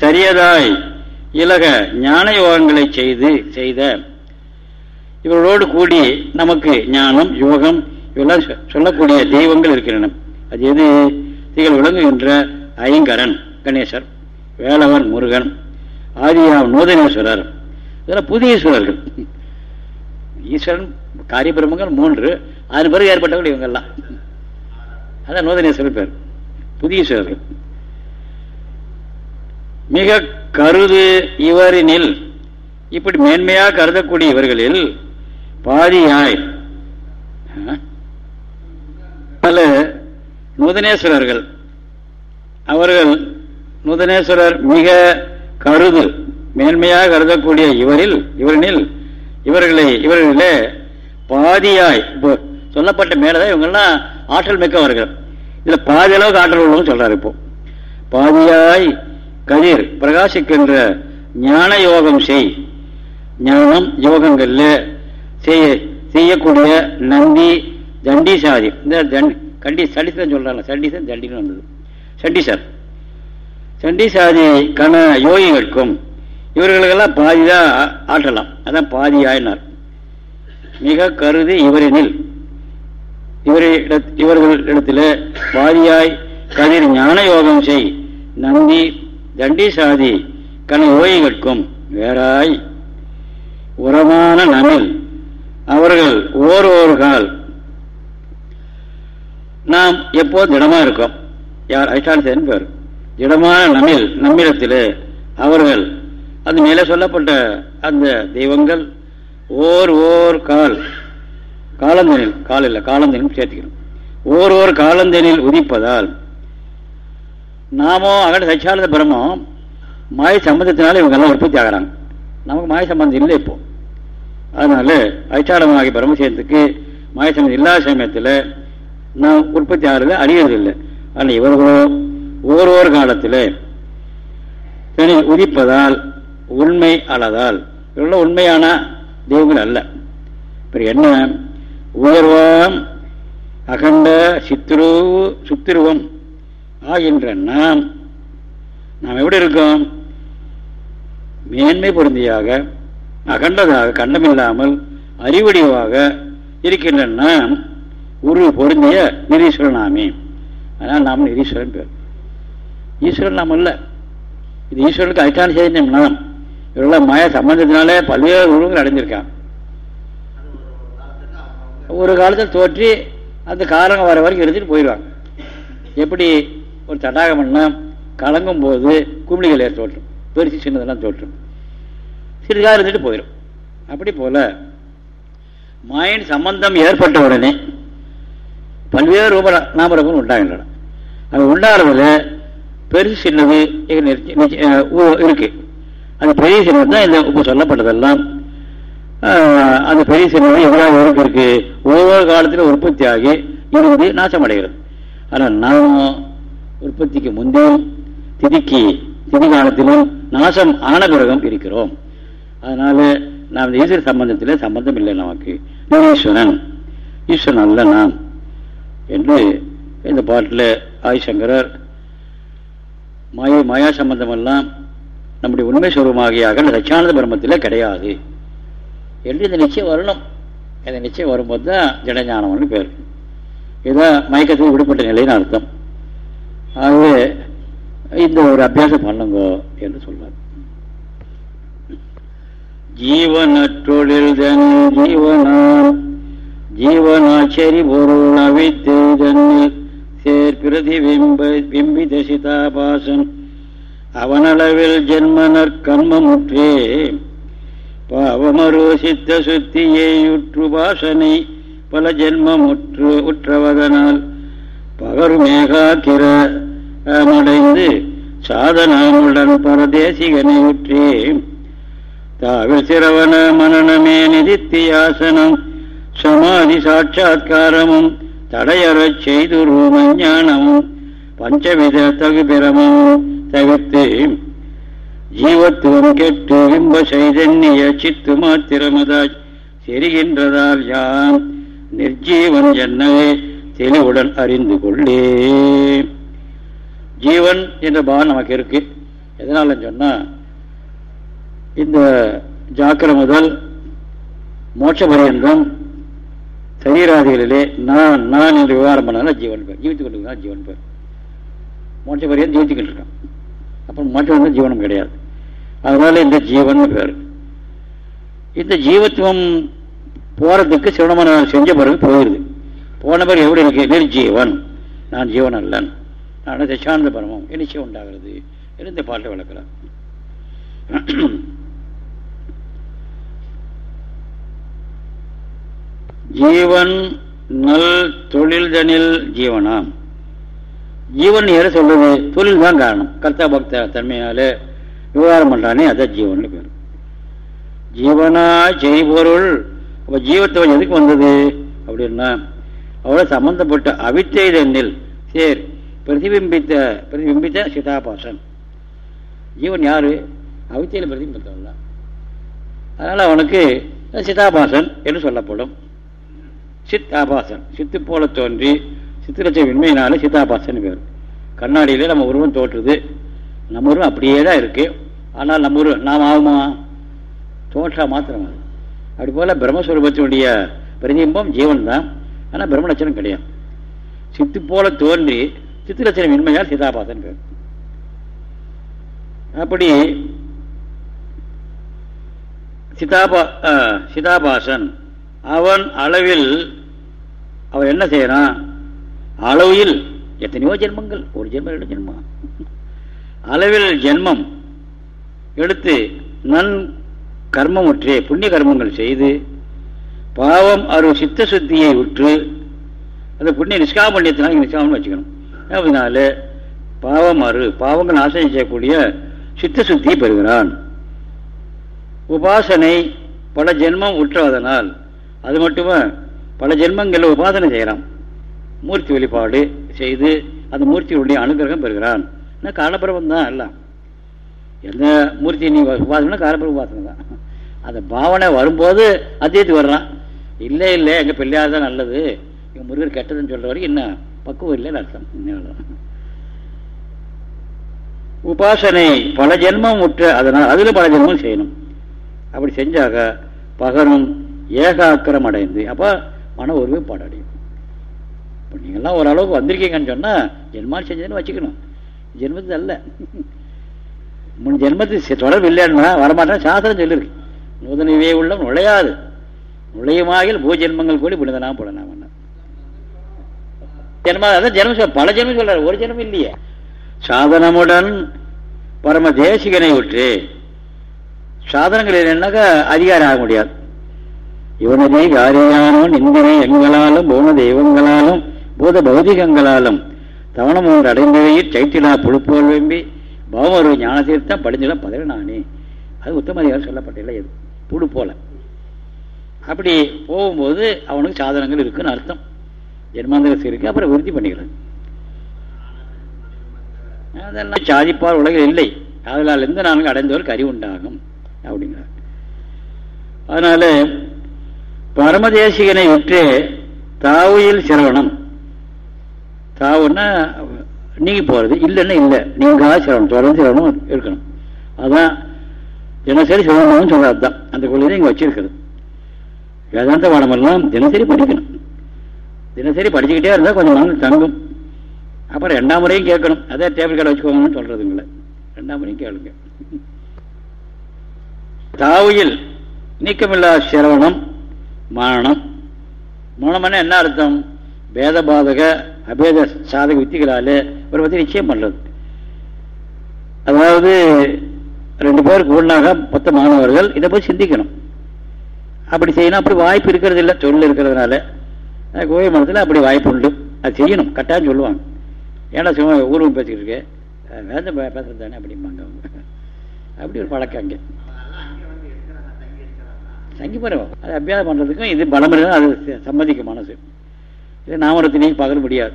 சரியதாய் இலக ஞான யோகங்களை செய்து செய்த இவர்களோடு கூடி நமக்கு ஞானம் யோகம் இவெல்லாம் சொல்லக்கூடிய தெய்வங்கள் இருக்கின்றன. அது எது? திகழ் விளங்குகின்ற ஐங்கரன் கணேசர் வேலவன் முருகன் ஆதியா நூதனேஸ்வரர். இதெல்லாம் புதிய ஈஸ்வரர்கள் ஈஸ்வரன் காரியபிரமங்கள் மூன்று அதன் பிறகு ஏற்பட்டவர்கள் இவங்கெல்லாம். அதான் நூதனேஸ்வரர் பேர். புதிய ஈஸ்வரர்கள் மிக கருது இவரினில் இப்படி மேன்மையாக கருதக்கூடிய இவர்களில் பாதியாய் பல நூதனேஸ்வரர்கள். அவர்கள் நூதனேஸ்வரர் மிக கருது மேன்மையாக கருதக்கூடிய இவரில் இவரினில் இவர்களை இவர்களிலே பாதியாய் சொல்லப்பட்ட மேலதான் இவங்கெல்லாம் ஆற்றல் மிக்கவர்கள் இதுல பாதி அளவுக்கு ஆற்றல் உள்ளவங்க சொல்றாரு இப்போ. பாதியாய் கதிர் பிரகாசிக்கின்ற ஞான யோகம் செய். ஞானம் யோகங்கள்ல செய்ய செய்யக்கூடிய நந்தி தண்டிசாதி இந்த கண்டி சண்டிசன் சொல்றாங்க சண்டிசன் தண்டின்னு வந்தது. சண்டிசர் சண்டிசாதி கண யோகிகளுக்கும் இவர்களுக்கெல்லாம் பாதி தான் ஆற்றலாம். அதான் பாதி ஆயினார் மிக கருதி இவரினில் இவரிட இவர்களிடத்தில் வாரியாய் கதிர் ஞான யோகம் செய். நந்தி தண்டி தண்டிசாதி கண கற்கும். வேறாய். உரமான நமில் அவர்கள் ஓர் ஒரு கால். நாம் எப்போ திடமா இருக்கோம்? யார்? அதிஷ்டான பேர். திடமான நமில் நம்மிடத்தில் அவர்கள் அது மேலே சொல்லப்பட்ட அந்த தெய்வங்கள் ஓர் ஓர் கால். காலந்தனில் கால இல்லை காலந்தனில் சேர்த்துக்கணும். ஓர் ஓர் காலந்தனில் உதிப்பதால் நாமோ அகட சச்சாலத பிரம்மம் மாய சம்பந்தத்தினால இவங்கெல்லாம் உற்பத்தி ஆகிறாங்க. நமக்கு மாய சம்பந்தம் இல்லை இப்போ. அதனால ஐச்சாடமாகிய பிரம்மசேனத்துக்கு மாய சம்பந்தம் இல்லாத சமயத்தில் நான் உற்பத்தி ஆகிறது அறியறதில்லை இல்லை ஆனால் இவர்களோ ஓரோரு காலத்தில் தனி உதிப்பதால் உண்மை அளதால் இவர்கள உண்மையான தெய்வங்கள் அல்ல. இப்போ என்ன? உயர்வாம் அகண்ட சித்ரு சுத்திருவம். ஆகின்ற நாம் நாம் எப்படி இருக்கோம்? மேன்மை பொருந்தியாக அகண்டதாக கண்டமில்லாமல் அறிவடிவாக இருக்கின்ற நாம் உரு பொருந்திய நிரீஸ்வரனாமே அதனால் நாம் நிரீஸ்வரன் பேர். ஈஸ்வரன் நாம் அல்ல. இது ஈஸ்வரனுக்கு அதிஷ்டான செய்தியம் நாம். இவரெல்லாம் மாய சம்பந்தத்தினாலே பல்வேறு உருவங்கள் அடைஞ்சிருக்கான் ஒரு காலத்தில் தோற்றி அந்த காரணம் வர வரைக்கும் எடுத்துகிட்டு போயிடுவாங்க. எப்படி? ஒரு தடாகம்னா கலங்கும் போது குமிழிகள் ஏற தோற்றும். பெருசு சின்னதெல்லாம் தோற்றும். சிறிதாக இருந்துட்டு போயிடும் அப்படி போல மாயின் சம்பந்தம் ஏற்பட்ட உடனே பல்வேறு ரூப நாமரூபம் உண்டாகின்றன. அது உண்டாகிறதுல பெருசு சின்னது இருக்கு. அந்த பெரிய சின்னது தான் இந்த இப்போ சொல்லப்பட்டதெல்லாம். அந்த பெரிய சின்னது எவ்வளவு உறுப்பு இருக்கு ஒவ்வொரு காலத்திலும் உற்பத்தி ஆகி இருந்து நாசம் அடைகிறது ஆனால் நாம் உற்பத்திக்கு முந்தையும் திதிக்கு திதி காலத்திலும் நாசம் ஆன பிறகும் இருக்கிறோம். அதனால நாம் ஈஸ்வர சம்பந்தத்தில் சம்பந்தம் இல்லை நமக்கு. ஈஸ்வரன். ஈஸ்வரன் அல்ல நாம் என்று இந்த பாட்டில் ஆதிசங்கரர் மாய மாயா சம்பந்தமெல்லாம் நம்முடைய உண்மை சுரூபமாகிய அகண்ட சச்சியானந்த பிரம்மத்தில் கிடையாது. என்று இந்த நிச்சயம் வரணும். இந்த நிச்சயம் வரும்போது தான் ஜடஞானம்னு பேர். இதுதான் மயக்கத்தில் விடுபட்ட நிலைன்னு அர்த்தம். ஆகவே இந்த ஒரு அபியாசம் பண்ணுங்க என்று சொல்வார் ஜீவனற்றொழில் தன் ஜீவனாம் ஜீவனாச்சரி பொருள் அவித்தெய்தன்னில் சேர் பிரதிபிம்ப பிம்பித சிதாபாசன் அவனளவில் ஜென்மனர் கர்மமுற்றே பாவமரு சித்த சுத்தியேயுற்று பாசனை பல ஜென்மமுற்று உற்றவதனால் பகருமேகாக்கிரமடைந்து அடைந்து சாதனமுடன் பரதேசிகனை உற்றே தாவில் சிரவண மனநமே நிதித்தியாசனம் சமாதி சாட்சா்காரமும் தடையறச் செய்துரு மஞ்ஞானமும் பஞ்சவித தகுபிரமும் தவிர்த்து ஜீவத்துவம் கெட்டு இன்ப சைதன்ய சித்து மாத்திரமதாய் தெரிகின்றதால் யாம் நிர்ஜீவன் என்னவே தெளிவுடன் அறிந்து கொள்ளே. ஜீவன் என்ற பாவம் நமக்கு இருக்கு. எதனால சொன்னா இந்த ஜாக்கிர முதல் மோட்ச பரியந்தம் சரீராதிகளிலே நான் நான் என்று விவகாரம் பண்ணாலும் ஜீவன் பேர். ஜீவித்துக் கொண்டு ஜீவன் பேர். மோட்ச பரியந்தம் ஜீவித்துக்கிட்டு இருக்கான் அப்புறம் மோட்சம் வந்து ஜீவனம் கிடையாது. அதனால இந்த ஜீவன் பேர் இந்த ஜீவத்துவம் போறதுக்கு சிவனமான செஞ்ச பிறகு போயிடுது போன பிறகு எப்படி இருக்கு? நிர்ஜீவன். நான் ஜீவன் அல்லன். நான் சச்சானந்த பரமம். நிச்சயம் உண்டாகிறது. இந்த பாட்டை விளக்கலாம் ஜீவன் நல் தொழில்தனில் ஜீவனாம். ஜீவன் யார சொல்றது? தொழில் தான் காரணம். கர்த்தா பக்த தன்மையாலே விவகாரம் பண்ணுறானே அதான் ஜீவன் பேர். ஜீவனா செய்பொருள் அப்போ ஜீவத்துவம் எதுக்கு வந்தது? அப்படின்னா அவ்வளோ சம்பந்தப்பட்ட அவித்தெய்தெண்ணில் சேர். பிரதிபிம்பித்த பிரதிபிம்பித்த சிதாபாசன். ஜீவன் யார்? அவித்தையில் பிரதிபிம்பத்தவன் தான். அதனால் அவனுக்கு சிதாபாசன் என்று சொல்லப்படும். சித் ஆபாசன் சித்து போல தோன்றி சித்திரச்ச உண்மையினால சித்தாபாசன் பேர். கண்ணாடியிலே நம்ம உருவம் தோற்றுது. நம்மரும் அப்படியே தான் இருக்கு. ஆனால் நம்ம உருவம் நாம் ஆகுமா? தோற்றா மாத்திரம் அது. அப்படி போல பிரம்மஸ்வரூபத்தினுடைய பிரதிபிம்பம் ஜீவன் தான் ஆனால் பிரம்மலட்சணம் கிடையாது. சித்து போல தோன்றி சித்திரச்சனம் இன்மையால் சிதாபாசன் பேர். அப்படி சிதாபா சிதாபாசன் அவன் அளவில் அவன் என்ன செய்யறான்? அளவில் எத்தனையோ ஜென்மங்கள். ஒரு ஜென்மம் ரெண்டு ஜென்மம். அளவில் ஜென்மம் எடுத்து நன் கர்மம் ஒற்றே புண்ணிய கர்மங்கள் செய்து பாவம் அரு சித்த சுத்தியை உற்று அந்த புண்ணிய நிஷ்காம பண்ணியத்தினால நிஷ்காமம் வச்சுக்கணும். அதனால பாவம் அரு பாவங்கள் நாசனம் செய்யக்கூடிய சித்த சுத்தியை பெறுகிறான். உபாசனை பல ஜென்மம் உற்றவதனால் அது மட்டுமே பல ஜென்மங்களில் உபாசனை செய்கிறான் மூர்த்தி வழிபாடு செய்து அந்த மூர்த்தியுடைய அனுகிரகம் பெறுகிறான். காலப்பிரபம் தான் எல்லாம். எந்த மூர்த்தி நீ உபாசனா காலப்பிரப உபாசனை தான். அந்த பாவனை வரும்போது அத்தியத்து வர்றான். இல்லை இல்லை எங்கள் பிள்ளையார் தான் நல்லது. எங்கள் முருகர் கெட்டதுன்னு சொல்கிற வரைக்கும் என்ன பக்குவம் இல்லைன்னு அர்த்தம். உபாசனை பல ஜென்மம் முற்ற அதனால் அதில் பல ஜென்மம் செய்யணும். அப்படி செஞ்சாக பகரும் ஏகாக்கிரம் அடைந்து அப்போ மன ஒருவே பாடடையும் இப்போ நீங்கள்லாம் ஓரளவுக்கு வந்திருக்கீங்கன்னு சொன்னால் ஜென்மால் செஞ்சதுன்னு வச்சுக்கணும். ஜென்மத்து அல்ல முன் ஜென்மத்து தொடர்பு இல்லைன்னா வரமாட்டேன் சாஸ்திரம் சொல்லியிருக்கு நூதனவே உள்ள நுழையாது. நுழையுமாகில் பூஜென்மங்கள் கூடி புனிதனாம் புலனாம் ஜென்ம அதான் ஜென்மம் பல ஜென்மம் சொல்றாரு. ஒரு ஜென்மம் இல்லையே. சாதனமுடன் பரம தேசிகனை விட்டு சாதனங்கள் என்னன்னாக்கா அதிகாரம் ஆக முடியாது. இவனதை காரியானவன் நிந்தனை எங்களாலும் பூம தெய்வங்களாலும் பூத பௌதிகங்களாலும் தவணம் ஒன்று அடைந்தவையில் சைத்திலா புழுப்போல் வெம்பி பவமரு ஞான தீர்த்தம் படிஞ்சிடம் நானே. அது உத்தமதிகாரம் சொல்லப்பட்டில்லை இது புழு போல. அப்படி போகும்போது அவனுக்கு சாதனங்கள் இருக்குன்னு அர்த்தம். ஜென்மாந்திரஸ் இருக்கு அப்புறம் உறுதி பண்ணிக்கிறது. அதெல்லாம் சாதிப்பார் உலகில் இல்லை. அதனால் எந்த நான்கு அடைந்தவருக்கு அறிவு உண்டாகும் அப்படிங்கிறார். அதனால பரமதேசிகனை விட்டு தாவியில் சிரவணம். தாவுன்னா நீங்கி போறது. இல்லைன்னா இல்லை. நீங்க சிரவணம் தொடர்ந்து சிரவணம் இருக்கணும். அதான் தினசரி சிரவணம் சொல்றது தான் அந்த கொள்கையை இங்க வச்சிருக்கிறது வேதாந்த பாடமெல்லாம் தினசரி படிக்கணும். தினசரி படிச்சுக்கிட்டே இருந்தால் கொஞ்சம் நாள் தங்கும். அப்புறம் ரெண்டாம் முறையும் கேட்கணும். அதே டேபிள் கடை வச்சுக்கோங்கன்னு சொல்றதுங்கள ரெண்டாம் முறையும் கேளுங்க. தாவையில் நீக்கமில்லா சிரவணம் மரணம். மரணம்னா என்ன அர்த்தம்? பேத பாதக அபேத சாதக வித்திகளால் ஒரு பற்றி நிச்சயம் பண்ணுறது. அதாவது ரெண்டு பேருக்கு ஒன்றாக மொத்த மாணவர்கள் இதை போய் சிந்திக்கணும். அப்படி செய்யணும் அப்படி வாய்ப்பு இருக்கிறது இல்லை தொழில் இருக்கிறதுனால. கோவை மனத்தில் அப்படி வாய்ப்பு உண்டு. அது செய்யணும் கட்டாயம் சொல்லுவாங்க. ஏன்னா சும்மா ஊர்வம் பேசிக்கிட்டு இருக்கேன் வேந்த பேசுறது தானே அப்படிம்பாங்க அவங்க. அப்படி ஒரு பழக்கம் அங்கே. சங்கி பரவாயில்ல அது அபியாசம் பண்ணுறதுக்கும் இது பலம் அது சம்மதிக்கும் மனசு. நாமரத்தினையும் பகல் முடியாது.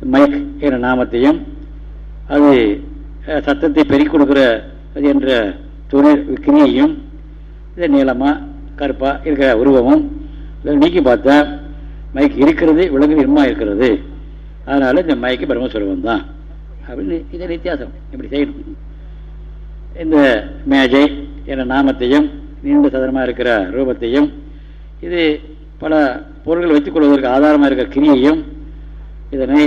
மைக் என்ற நாமத்தையும் அது சத்தத்தை பெருக்கி கொடுக்குற அது என்ற துணை கிரியையும் இது நீளமாக கருப்பாக இருக்கிற உருவமும் நீக்கி பார்த்தா மைக் இருக்கிறது விலங்கு இன்மா இருக்கிறது. அதனால இந்த மைக்கு பிரம்மஸ்வரூபம் தான். அப்படின்னு இது வித்தியாசம். இப்படி செய்யணும். இந்த மேஜை என்ற நாமத்தையும் நீண்ட சதனமாக இருக்கிற ரூபத்தையும் இது பல பொருள்கள் வைத்துக் கொள்வதற்கு ஆதாரமாக இருக்கிற கிரியையும் இதனை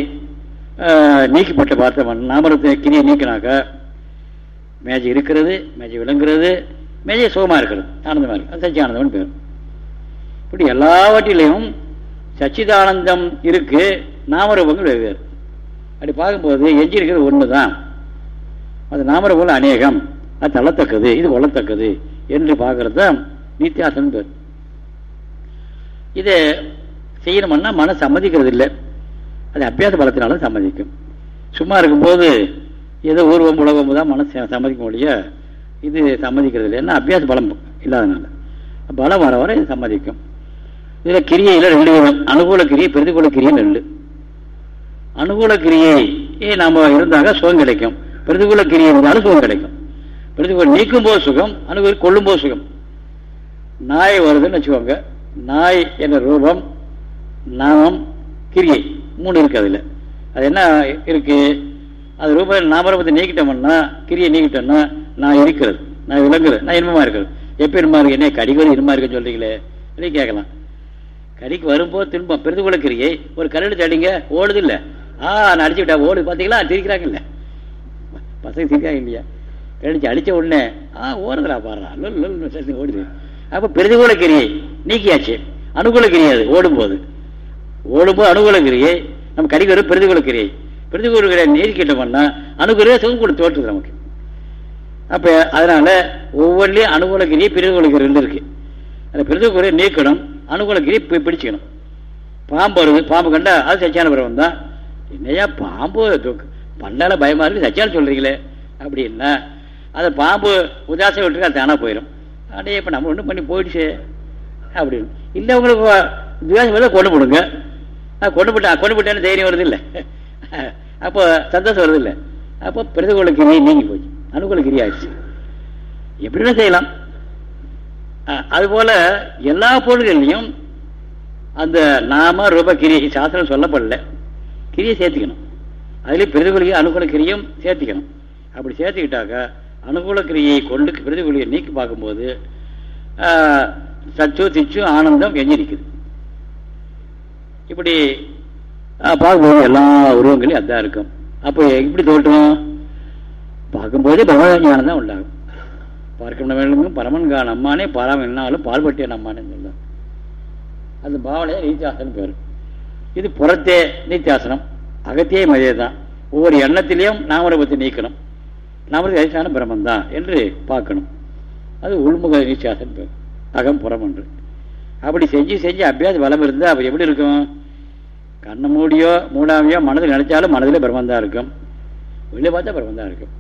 நீக்கப்பட்ட பார்த்தவன் நாமரத்தை கிரியை நீக்கினாக்க மேஜை இருக்கிறது மேஜை விளங்குறது மேஜை சுகமாக இருக்கிறது ஆனந்தமாக இருக்குது அது சச்சியானந்தம்னு பேர். இப்படி எல்லாவற்றிலையும் சச்சிதானந்தம் இருக்கு நாமரூபங்கள் வெவ்வேறு. அப்படி பார்க்கும்போது எஞ்சி இருக்கிறது ஒன்று தான் அது நாமரூபங்கள் அநேகம். அது தள்ளத்தக்கது இது கொள்ளத்தக்கது என்று பார்க்கறது தான் நித்தியாசன் பேர். இதை செய்யணும்னா மன சம்மதிக்கிறது இல்லை அது அபியாச பலத்தினாலும் சம்மதிக்கும். சும்மா இருக்கும்போது ஏதோ ஊர்வம் உலகம் தான் மனசு சம்மதிக்க முடிய இது சம்மதிக்கிறது இல்லை ஏன்னா அபியாச பலம் இல்லாதனால. பலம் வர வர இது சம்மதிக்கும். இதில் கிரியையில் ரெண்டு விதம். அனுகூல கிரியை பிரதிகூல கிரியை ரெண்டு. அனுகூல கிரியை நம்ம இருந்தாக சுகம் கிடைக்கும். பிரதிகூல கிரியை இருந்தாலும் சுகம் கிடைக்கும். பிரதிகூல நீக்கும் போது சுகம் அனுகூல கொள்ளும் போது சுகம். நாய் வருதுன்னு வச்சுக்கோங்க. நாய் என்ற ரூபம் நாமம் கிரியை. மூணு இருக்கு அதில். அது என்ன இருக்கு? அது ரூபாய் நாமரூபத்தை நீக்கிட்டோம்னா கிரியை நீக்கிட்டோம்னா நான் இருக்கிறது. நான் விளங்குறது. நான் இன்பமாக இருக்கிறது. எப்போ இன்பமாக இருக்கு? என்ன கடிக்கு வரும் இருக்குன்னு சொல்றீங்களே. அப்படின்னு கேட்கலாம். கடிக்கு வரும்போது திரும்ப பெருதுகுல கிரியை ஒரு கல்லெடுத்து அடிங்க ஓடுது இல்லை. ஆ நான் அடிச்சு விட்டா ஓடு பார்த்தீங்களா திரிக்கிறாங்க இல்லை. பசங்க திரிக்கிறாங்க இல்லையா? கடிச்சு அடித்த உடனே ஆ ஓடுதுடா பாடுறா ஓடுது. அப்போ பிரதிகூல கிரியை நீக்கியாச்சு. அனுகூல கிரியை அது ஓடும்போது. ஓடும்போது அனுகூல கிரியை நம்ம கடிக்கு பிரதிகூல கிரியை பிரதிகூல கிரியை நீக்கிட்டோம்னா அனுகூல சுகம் கூட தோற்றுது நமக்கு. அப்ப அதனால ஒவ்வொன்றிலையும் அனுகூல கிரியை பிரதிகூல கிரி ரெண்டு இருக்கு. அந்த பிரதிகூல நீக்கணும் அனுகூல கிரியை பிடிச்சிக்கணும். பாம்பு வருது பாம்பு கண்டா அது சச்சியான பிரபம் தான் என்னையா பாம்பு பண்ணால பயமா இருக்கு சச்சியான சொல்றீங்களே அப்படின்னா அதை பாம்பு உதாசம் விட்டுருக்கு அது தானா போயிடும் அப்படியே இப்போ நம்ம ஒன்றும் பண்ணி போயிடுச்சு. அப்படின்னு. இல்லை உங்களுக்கு துவேஷம் வருது கொண்டு போடுங்க. கொண்டு போட்டா கொண்டு போட்டேன்னு தைரியம் வருது இல்லை அப்போ சந்தோஷம் வருது இல்லை அப்போ பிரதிகூல கிரியை நீங்கி போச்சு. அனுகூல கிரி ஆயிடுச்சு. எப்படின்னா செய்யலாம். அதுபோல எல்லா பொருள்கள்லையும் அந்த நாம ரூப கிரியை சாஸ்திரம் சொல்லப்படல. கிரியை சேர்த்துக்கணும். அதுலேயும் பிரதிகூலியை அனுகூல கிரியும் சேர்த்துக்கணும். அப்படி சேர்த்துக்கிட்டாக்கா அனுகூல கிரியை கொண்டு பிரதிகூலியை நீக்கி பார்க்கும்போது சச்சு திச்சு ஆனந்தம் எஞ்சிருக்குது. இப்படி பார்க்கும்போது எல்லா உருவங்களையும் அதான் இருக்கும். அப்போ எப்படி தோட்டம் பார்க்கும்போதே பிரம்மஞானம் தான் உண்டாகும். பார்க்கணும் வேண்டும் பரமன் கான் அம்மானே பாராம என்னாலும் பால்பட்டியன் அம்மானே சொல்லலாம் அந்த பாவனையே நீத்தியாசனம் பேர். இது புறத்தே நீத்தியாசனம் அகத்தியே மதியே தான் ஒவ்வொரு எண்ணத்திலையும் நாமரூபத்தை நீக்கணும். நாமரூப அதிசான பிரம்மன் தான் என்று பார்க்கணும். அது உள்முக நீத்தியாசனம் அகம் புறம் என்று அப்படி செஞ்சு செஞ்சு அபியாச பலம் இருந்தால் அப்போ எப்படி இருக்கும்? கண்ணை மூடியோ மூடாமையோ மனதில் நினைச்சாலும் மனதில் பிரம்மன் தான் இருக்கும். வெளியே பார்த்தா பிரம்மன் தான் இருக்கும்.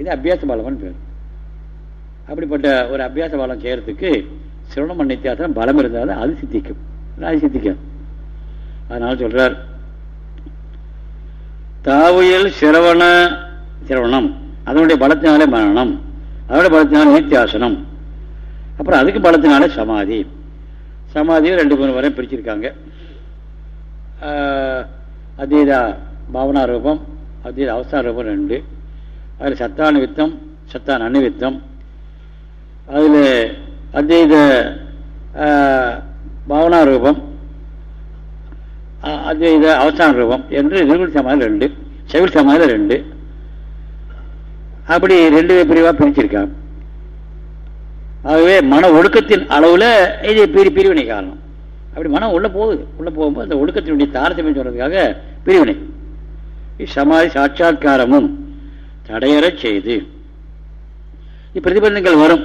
இது அபியாச பலம்னு பேர். அப்படிப்பட்ட ஒரு அபியாச பலம் செய்யறதுக்கு சிரவணம் நித்தியாசனம் பலம் இருந்தால் அது சித்திக்கும். அது சித்திக்கும். அதனால சொல்றார் தாவுயல் சிரவண சிரவணம். அதனுடைய பலத்தினாலே மரணம் அதனுடைய பலத்தினாலே நித்தியாசனம். அப்புறம் அதுக்கு பலத்தினாலே சமாதி. சமாதியும் ரெண்டு மூணு வரை பிரிச்சிருக்காங்க. அதீதா பாவனா ரூபம் அதீத அவஸ்தா ரூபம் ரெண்டு. அதில் சத்தான வித்தம் சத்தான அணுவித்தம் அதில் அதீத பாவனா ரூபம் அத்வைத அவசான ரூபம் என்று நிர்குண சமாதி ரெண்டு செவில் சமாதி ரெண்டு. அப்படி ரெண்டு பிரிவாக பிரிச்சிருக்காங்க. ஆகவே மன ஒழுக்கத்தின் அளவில் இது பிரி பிரிவினை காரணம். அப்படி மனம் உள்ளே போகுது. உள்ளே போகும்போது அந்த ஒழுக்கத்தினுடைய தாரதமியம் சொல்கிறதுக்காக பிரிவினை. சமாதி சாட்சா்காரமும் தடையறச் செய்து. பிரதிபந்தங்கள் வரும்.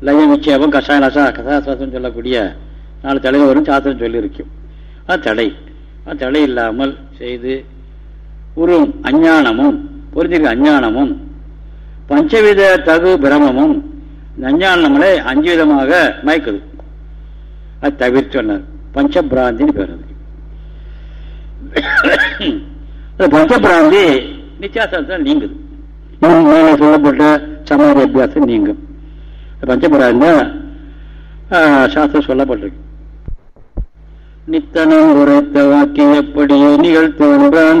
லய நிச்சயம் கஷாய லசா கசாசாசம் சொல்லக்கூடிய நாலு தலைவர் வரும் சாஸ்திரம் சொல்லியிருக்கும். அது தடை. அது தடை இல்லாமல் செய்து உருவம் அஞ்ஞானமும் பொருந்திருக்க அஞ்ஞானமும் பஞ்சவித தகு பிரமமும் அஞ்ஞானம் அஞ்சு விதமாக மயக்குது. அது தவிர்த்து சொன்னார். பஞ்சபிராந்தின்னு பேர் அது. பஞ்சபிராந்தி நித்தியாசத்தால் நீங்குது. மேலே சொல்லப்பட்ட சமாதி அபியாசம் நீங்கும். பஞ்சபிராந்தி சாஸ்திரம் சொல்லப்பட்டிருக்கு. நித்தனம் உரைத்த வாக்கியப்படியே நிகழ்த்துவன்றான்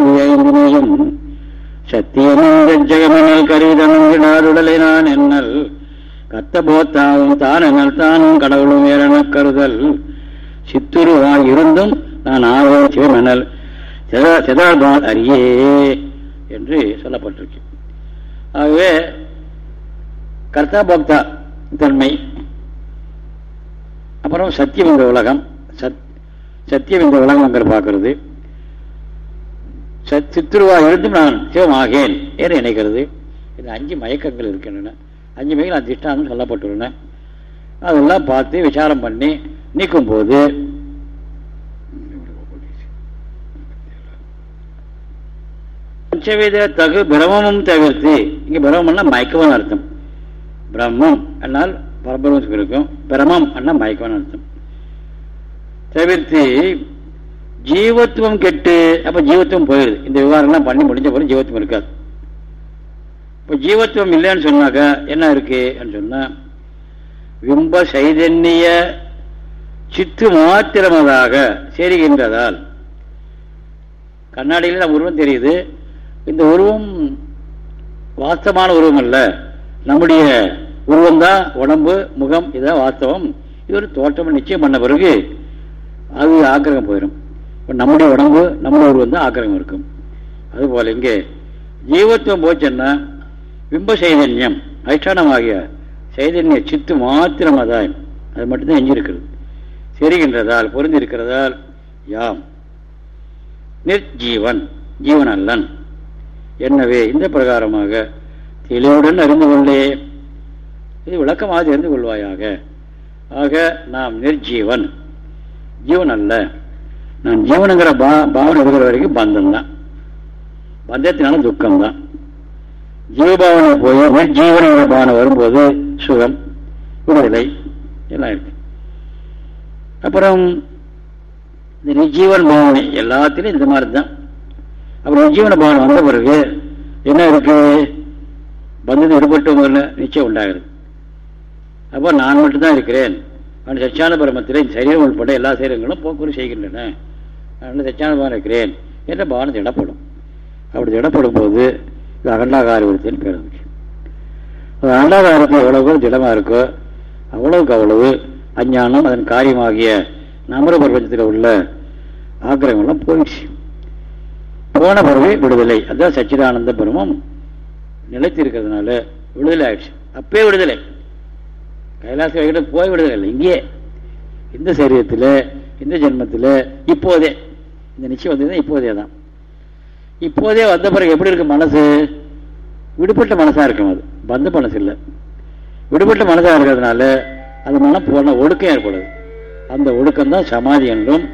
சத்தியமந்த ஜெகமனல் கரிதனும் நான் என்னல். கத்த போத்தாவும் தானங்கள் தானும் கடவுளும் வேறென கருதல். சித்துருவாய் இருந்தும் நான் ஆவோ சிவமெனல் செதார்பால் அரியே என்று சொல்லப்பட்டிருக்கு. ஆகவே கர்த்தா போக்தா தன்மை அப்புறம் சத்தியம் இந்த உலகம். சத் சத்தியம் இந்த உலகம் அங்கே பார்க்கறது? சித்துருவா இருந்தும் நான் சிவமாகேன் என்று நினைக்கிறது? இது அஞ்சு மயக்கங்கள் இருக்கின்றன. அஞ்சு மயக்கம் அதிஷ்டானம் சொல்லப்பட்டுள்ளன. அதெல்லாம் பார்த்து விசாரம் பண்ணி நீக்கும் போது பஞ்சவித தகு பிரமமும் தவிர்த்து இங்கே பிரமம்னா மயக்கமான அர்த்தம். பிரம்மம் என்னால் பரபிரமத்துக்கு இருக்கும் பிரமம் அண்ணா மயக்கமான அர்த்தம். தவிர்த்து ஜீவத்துவம் கெட்டு அப்ப ஜீவத்துவம் போயிடுது இந்த விவகாரம்லாம் பண்ணி முடிஞ்ச பிறகு ஜீவத்துவம் இருக்காது. இப்போ ஜீவத்துவம் இல்லைன்னு சொன்னாக்க என்ன இருக்கு சொன்னா விம்ப சைதன்ய சித்து மாத்திரமதாக சேருகின்றதால் கண்ணாடியில் நம்ம உருவம் தெரியுது. இந்த உருவம் வாஸ்தமான உருவம் அல்ல. நம்முடைய உருவம் தான் உடம்பு முகம் இதான் வாஸ்தவம். இது ஒரு தோற்றம் நிச்சயம் பண்ண பிறகு அது ஆக்கிரகம் போயிடும் நம்முடைய உடம்பு நம்முடைய உருவம் தான் ஆக்கிரகம் இருக்கும். அதுபோல் இங்கே ஜீவத்துவம் போச்சுன்னா பிம்ப சைதன்யம் அதிஷ்டானமாகிய சைதன்ய சித்து மாத்திரம் அதான் அது மட்டும்தான் எஞ்சிருக்கிறது செரிகின்றதால் பொருந்திருக்கிறதால் யாம்? நிர்ஜீவன் ஜீவன் அல்லன் என்னவே இந்த பிரகாரமாக தெளிவுடன் அறிந்து கொள்ளே. இது விளக்கமாக தெரிந்து கொள்வாயாக. ஆக நாம் நிர்ஜீவன் ஜீவன் அல்ல நான் ஜீவனுங்கிற பா பாவனை இருக்கிற வரைக்கும் பந்தம் தான் பந்தத்தினால துக்கம் தான் ஜீவபாவனை போய் நிர்ஜீவனுங்கிற பாவனை வரும்போது சுகம் விடுதலை எல்லாம் இருக்கு. அப்புறம் இந்த நிஜீவன் பாவனை எல்லாத்திலையும் இந்த மாதிரி தான் அப்புறம் நிஜீவன பாவனை வந்த பிறகு என்ன இருக்கு? பந்தத்தை விடுபட்டவங்க நிச்சயம் உண்டாகிறது அப்போ நான் மட்டும்தான் இருக்கிறேன். அவன் சச்சியான பிரமத்தில் சரீரம் உள்பட எல்லா சரீரங்களும் போக்குவரத்து செய்கின்றன. நான் சச்சான இருக்கிறேன் என்ற பாவனை திடப்படும். அப்படி திடப்படும் போது இது அகண்டாகார விருத்தின்னு பேர் அது அகண்டாகாரத்தில் எவ்வளவு திடமாக இருக்கோ அவ்வளவுக்கு அவ்வளவு அஞ்ஞானம் அதன் காரியமாகிய நமர பிரபஞ்சத்தில் உள்ள ஆக்கிரகங்கள்லாம் போயிடுச்சு. போன பிறகு விடுதலை. அதுதான் சச்சிதானந்த பிரமம் நிலைத்திருக்கிறதுனால விடுதலை ஆயிடுச்சு. அப்பே விடுதலை. கைலாச வைக்கிட்ட போய் விடுதலை இங்கேயே. இந்த சரீரத்தில் இந்த ஜென்மத்தில் இப்போதே. இந்த நிச்சயம் வந்தது இப்போதே தான். இப்போதே வந்த பிறகு எப்படி இருக்கு மனசு? விடுபட்ட மனசாக இருக்கும் அது. பந்த மனசு இல்லை. விடுபட்ட மனசாக இருக்கிறதுனால அது மனம் போன ஒடுக்கம் ஏற்படுது. அந்த ஒடுக்கம் தான் சமாதி என்றும்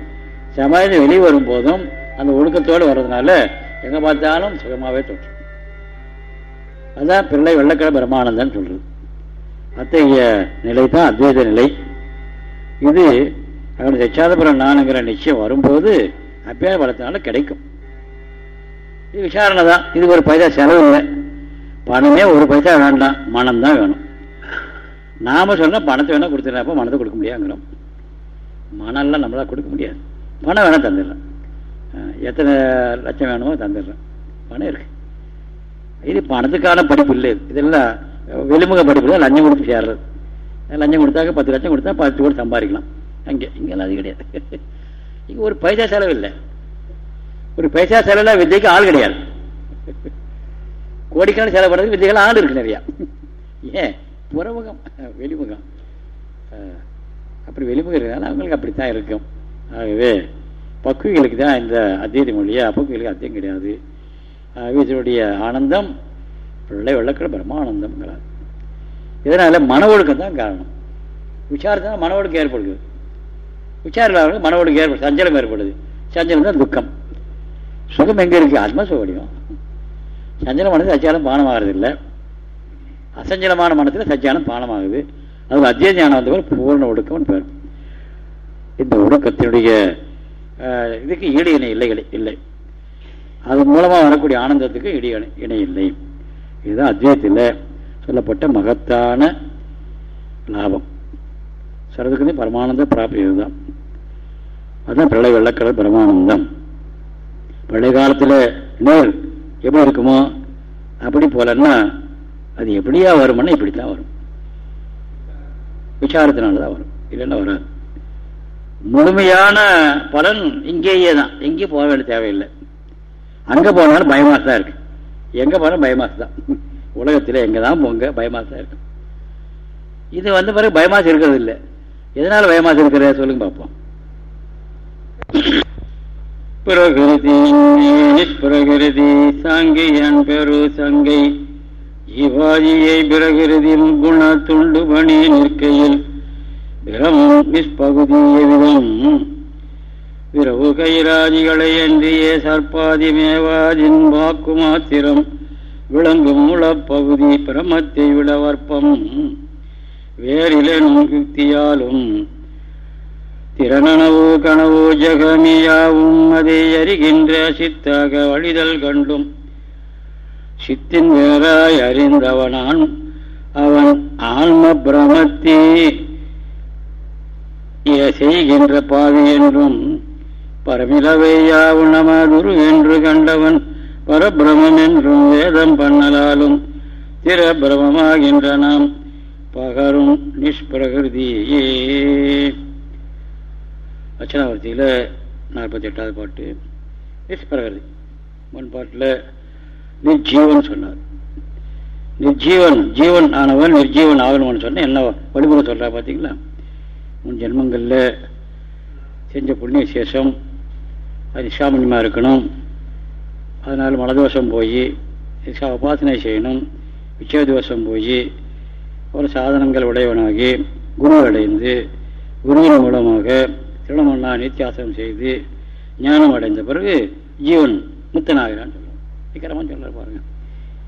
சமாதி வெளியே வரும் போதும் அந்த ஒடுக்கத்தோடு வர்றதுனால எங்கே பார்த்தாலும் சுகமாகவே தோற்றும் அதான் பிள்ளை வெள்ளக்கடை பிரம்மானந்தன் சொல்கிறது அத்தகைய நிலை தான் அத்வைத நிலை. இது அவன் சச்சாதபுரம் நானுங்கிற நிச்சயம் வரும்போது அபியாய பலத்தினால கிடைக்கும். இது விசாரணை தான். இது ஒரு பைசா செலவு இல்லை. பணமே ஒரு பைசா வேண்டாம். மனம் தான் வேணும். நாம சொன்னால் பணத்தை வேணால் கொடுத்துடலாம். அப்போ மனத்தை கொடுக்க முடியாங்கிறோம் மனம்லாம் நம்மளால் கொடுக்க முடியாது. பணம் வேணால் தந்துடலாம். எத்தனை லட்சம் வேணுமோ தந்துடுறேன் பணம் இருக்கு. இது பணத்துக்கான படிப்பு இல்லை. இதெல்லாம் வெளிமுக படிப்பு தான் லஞ்சம் கொடுத்து சேர்றது. லஞ்சம் கொடுத்தாக்க பத்து லட்சம் கொடுத்தா பத்து கூட சம்பாதிக்கலாம். அங்கே இங்கெல்லாம் அது கிடையாது. இங்கே ஒரு பைசா செலவு இல்லை. ஒரு பைசா செலவில் வித்தைக்கு ஆள் கிடையாது. கோடிக்கான செலவு பண்ணுறதுக்கு வித்தைகள் ஆள் இருக்கு நிறையா. ஏன்? புறமுகம் வெளிமுகம். அப்படி வெளிமுகம் இருக்கிறதால அவங்களுக்கு அப்படித்தான் இருக்கும். ஆகவே பக்குவிகளுக்கு தான் இந்த அத்தியதி மொழியா பக்குவிகளுக்கு அத்தியம் கிடையாது. ஆகவே இதனுடைய ஆனந்தம் பிள்ளை வெள்ளக்கிற பிரம்மானந்தம்ங்கிறார் இதனால் மன ஒழுக்கம் தான் காரணம். விசாரத்தான் மன ஒழுக்கம் ஏற்படுது. விசாரம் மன ஒழுக்கம் ஏற்படுது. சஞ்சலம் ஏற்படுது. சஞ்சலம் தான் துக்கம். சுகம் எங்கே இருக்கு? ஆத்மா சுகடியும் சஞ்சலமானது சச்சாலம் பானமாகிறது இல்லை அசஞ்சலமான மனத்தில் சச்சானம் பானமாகுது. அது அத்திய ஞானம் வந்தவர் பூர்ண ஒடுக்கம்னு பேர். இந்த ஒடுக்கத்தினுடைய இதுக்கு ஈடு இணை இல்லை இல்லை. அது மூலமாக வரக்கூடிய ஆனந்தத்துக்கு இடி இணை இல்லை. இதுதான் அத்தியத்தில் சொல்லப்பட்ட மகத்தான லாபம். சரதுக்கு பரமானந்த பிராப்தி இதுதான். அதுதான் பிரளய வெள்ளக்கடல் பரமானந்தம் பழைய காலத்தில் நேர் எப்படி இருக்குமோ அப்படி போலன்னா அது எப்படியா வரும்னா இப்படித்தான் வரும். விசாரத்தினால தான் வரும். இல்லைன்னா வராது. முழுமையான பலன் இங்கேயே தான் எங்கேயும் போக வேண்டிய தேவையில்லை. அங்கே போனாலும் பயமாக தான் இருக்குது எங்கே போனால் பயமாசு தான். உலகத்தில் எங்கே தான் போங்க பயமாசாக இருக்கும். இது வந்த பிறகு பயமாசு இருக்கிறது இல்லை. எதனால பயமாசு இருக்கிற? சொல்லுங்க பார்ப்போம் பிரகிருதி பிரகிருதி சங்கை என் பெரு சங்கை. இவாதியை பிரகிருதி குண துண்டு பணி நிற்கையில் பிரமம் நிஷ்பகுதி எவிதம். விரவு கைராஜிகளை அன்றியே சர்ப்பாதி மேவாதின் வாக்கு மாத்திரம் விளங்கும் மூலப்பகுதி பிரமத்தை விட வற்பம் வேறிலனும் யுக்தியாலும் திறனனவு கனவு ஜகமியாவும் அதை அறிகின்ற சித்தாக வழிதல் கண்டும். சித்தின் வேறாய் அறிந்தவனான் அவன் ஆன்ம பிரமத்தே செய்கின்ற பாவி என்றும் பரமிலவையாவு நமதுரு என்று கண்டவன் பரபிரமம் என்றும் வேதம் பண்ணலாலும் திற பிரமமாகின்றனாம் பகரும் நிஷ்பிரகிருதியே. அச்சனாவர்த்தியில் நாற்பத்தி எட்டாவது பாட்டு நிஷ்பிரகிருதி. ஒன் பாட்டில் நிர்ஜீவன் சொன்னார். நிர்ஜீவன் ஜீவன் ஆனவன் நிர்ஜீவன் ஆகணும்னு சொன்னால் என்ன வழிமுறை சொல்கிறா பார்த்தீங்களா முன் ஜென்மங்களில் செஞ்ச புண்ணிய சேஷம் அது நிஷாமணியமாக இருக்கணும். அதனால் மலதோஷம் போய் உபாசனை செய்யணும். விஷயதோஷம் போய் ஒரு சாதனங்கள் உடையவனாகி குரு அடைந்து குருவின் மூலமாக திருடமண்ணா நித்தியாசனம் செய்து ஞானம் அடைந்த பிறகு ஜீவன் முத்தனாகிறான்னு சொல்லுவோம் விக்கிரமாக சொல்ல பாருங்க.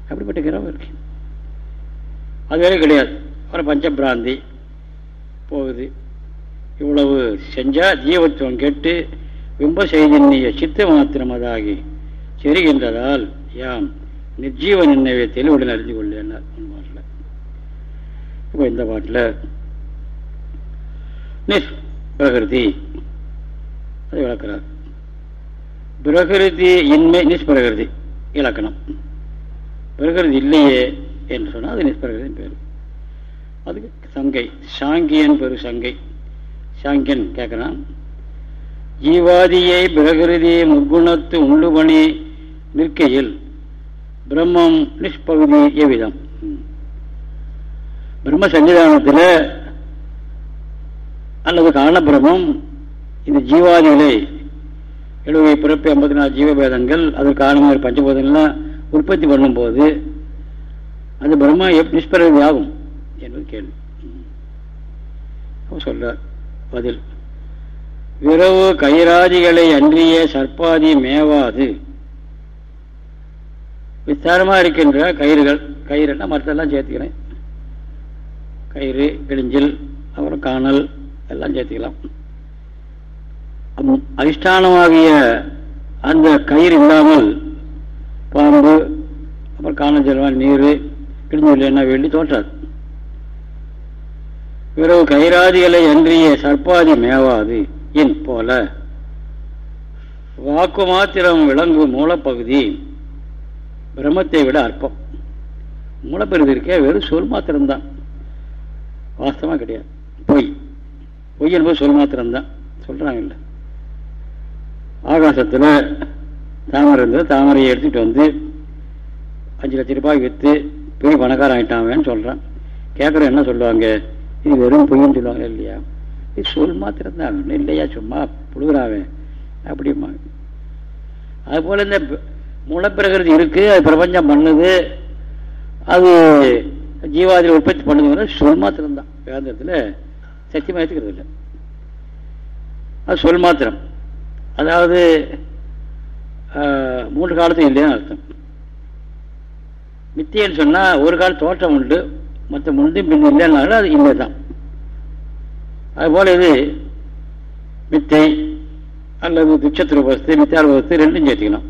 அப்படிப்பட்ட கிரமம் இருக்கு. அது வேற கிடையாது. ஒரு பஞ்சபிராந்தி போகுது. இவ்வளவு செஞ்சால் ஜீவத்துவம் கெட்டு பிம்ப செய்திய சித்த மாத்திரமதாகி செருகின்றதால் யாம் நிர்ஜீவ நினைவை தெளிவுடன் அறிந்து கொள்ளேன்னார் பாட்டில் இப்போ இந்த பாட்டில் நிஷ்பிரகிருதி அதை விளக்கிறார். பிரகிருதி இன்மை நிஷ்பிரகிருதி இலக்கணம். பிரகிருதி இல்லையே என்று சொன்னால் அது நிஷ்பிரகிருதி பேர். அதுக்கு சங்கை சாங்கியன் பெரு சங்கை. சாங்கியன் கேட்கிறான் ஜீவாதியை பிரகிருதி முக்குணத்து உள்ளுபணி நிற்கையில் பிரம்மம் நிஷ்பகுதி எவ்விதம்? பிரம்ம சன்னிதானத்தில் அல்லது காரணபிரமம் இந்த ஜீவாதிகளை எழுபது பிறப்பு ஐம்பத்தி நாலு ஜீவபேதங்கள் அதற்கு காரணமாக பஞ்சபோதங்கள்லாம் உற்பத்தி பண்ணும்போது அது பிரம்மா எப் நிஷ்பிரதி ஆகும் என்பது கேள்வி. சொல்றார் பதில். விரவு கைராதிகளை அன்றிய சர்ப்பாதி மேவாது. விஸ்தாரமாக இருக்கின்ற கயிறுகள் கயிறுனா மற்றெல்லாம் சேர்த்துக்கிறேன். கயிறு கிழிஞ்சில் அப்புறம் காணல் எல்லாம் சேர்த்துக்கலாம். அதிஷ்டானமாகிய அந்த கயிறு இல்லாமல் பாம்பு அப்புறம் காணல் செல்வான் நீர் கிழிஞ்சில் என்ன வேண்டி தோற்றாது. பிறகு கைராதிகளை அன்றிய சர்ப்பாதி மேவாது. என் போல. வாக்கு மாத்திரம் விளங்கும் மூலப்பகுதி பிரம்மத்தை விட அற்பம். மூலப்பகுதி இருக்கே வெறும் சொல் மாத்திரம்தான். வாஸ்தவமா கிடையாது. பொய். பொய் என்பது சொல் மாத்திரம்தான். சொல்கிறாங்கல்ல ஆகாசத்தில் தாமரை இருந்தது. தாமரையை எடுத்துகிட்டு வந்து அஞ்சு லட்ச ரூபாய் விற்று பெரிய பணக்காரன் ஆகிட்டாங்கன்னு சொல்கிறான் கேட்குறோம் என்ன சொல்லுவாங்க? இது வெறும் பொய்ன்னு சொல்லுவாங்க இல்லையா? சொல் மாத்திரம் தான் இல்லையா சும்மா புழுகிறாவேன் அப்படிமா அதுபோல் இந்த மூலப்பிரகிருதி இருக்குது அது பிரபஞ்சம் பண்ணுது. அது ஜீவாதியில் உற்பத்தி பண்ணுது சொல் மாத்திரம் தான் வேதாந்தத்தில் சத்தியமாக ஏற்றுக்கிறது இல்லை அது சொல் மாத்திரம். அதாவது மூன்று காலத்தும் இல்லைன்னு அர்த்தம். மித்தியன்னு சொன்னால் ஒரு கால தோற்றம் உண்டு மற்ற முன்னும் பின் இல்லைன்னாலும் அது இல்லை தான் அதுபோல இது மித்தை அல்லது துச்சத்திர வஸ்து மித்தார வஸ்து ரெண்டும் சேர்த்துக்கணும்.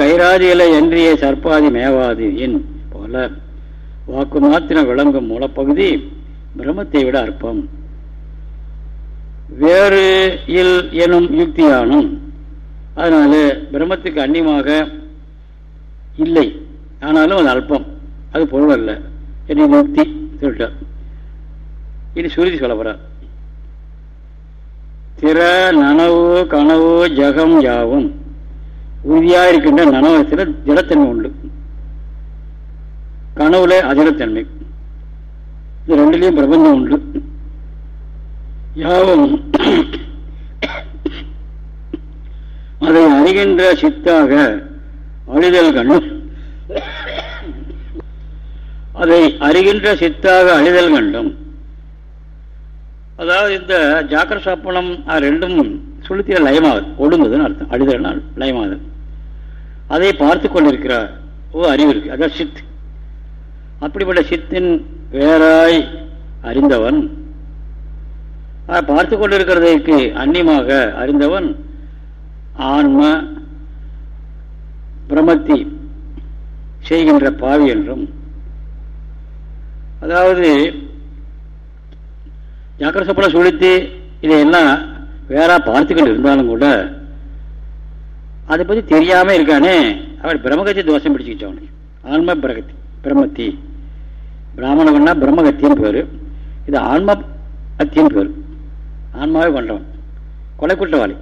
கைராதி இலை என்றிய சர்ப்பாதி மேவாதி என் போல வாக்கு மாத்திரம் விளங்கும் மூலப்பகுதி பிரம்மத்தை விட அற்பம். வேறு இல் எனும் யுக்தியானும் அதனால பிரம்மத்துக்கு அந்நியமாக இல்லை. ஆனாலும் அது அல்பம். அது பொருள் அல்ல. என்ன யுக்தி சொல்லிட்டார். இனி சுருதி சொல்ல போறார். திற நனவு கனவு ஜகம் யாவும். உறுதியா இருக்கின்ற நனவத்தில் ஜடத்தன்மை உண்டு. கனவுல அஜடத்தன்மை இது ரெண்டுலேயும் பிரபஞ்சம் உண்டு. யாவும் அதை அறிகின்ற சித்தாக அழிதல் கண்டும். அதை அறிகின்ற சித்தாக அழிதல் கண்டும். அதாவது இந்த ஜாக்கிர சாப்பனம் ரெண்டும் சுளுத்திர லயமாகுது ஒடுங்குதுன்னு அர்த்தம். அடிதல்னா லயமாகுது அதை பார்த்து கொண்டிருக்கிறார். ஓ அறிவு இருக்கு. அதான் சித். அப்படிப்பட்ட சித்தின் வேறாய் அறிந்தவன். பார்த்து கொண்டிருக்கிறதைக்கு அந்நியமாக அறிந்தவன் ஆன்ம பிரமத்தி செய்கின்ற பாவி என்றும். அதாவது ஜாக்கிர சொப்பனை சுழித்து இதையெல்லாம் வேற பார்த்துக்கிட்டு இருந்தாலும் கூட அதை பற்றி தெரியாம இருக்கானே. அவன் பிரம்மகத்தி தோஷம் பிடிச்சிக்கிச்சு அவனுக்கு. ஆன்ம பிரகத்தி பிரம்மத்தி. பிராமணவன்னா பிரம்மகத்தின்னு பேரு. இது ஆன்ம அத்தின்னு பேரு. ஆன்மாவே பண்றவன். கொலை குற்றவாளி.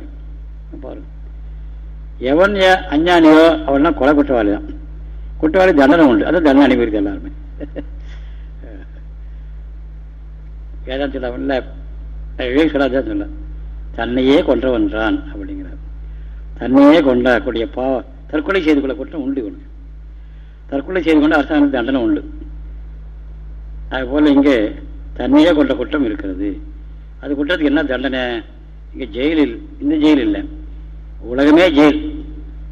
பாருங்க எவன் அஞ்ஞானியோ அவன் கொலை குற்றவாளி தான் குற்றவாளி தண்டனை உண்டு. அதான் தண்டனை அனுப்பியிருக்கு எல்லாருமே. வேதாந்தத்தில் இல்லை விவேக் சொல்லாதான் சொல்ல தன்னையே கொன்றவன்றான் அப்படிங்கிறார். தன்னையே கொண்டக்கூடிய பாவம் தற்கொலை செய்து கொள்ள குற்றம் உண்டு ஒன்று தற்கொலை செய்து கொண்டு அரசாங்க தண்டனை உண்டு. அதுபோல் இங்கே தன்னையே கொண்ட குற்றம் இருக்கிறது. அது குற்றத்துக்கு என்ன தண்டனை? இங்கே ஜெயிலில் இந்த ஜெயில் இல்லை. உலகமே ஜெயில்.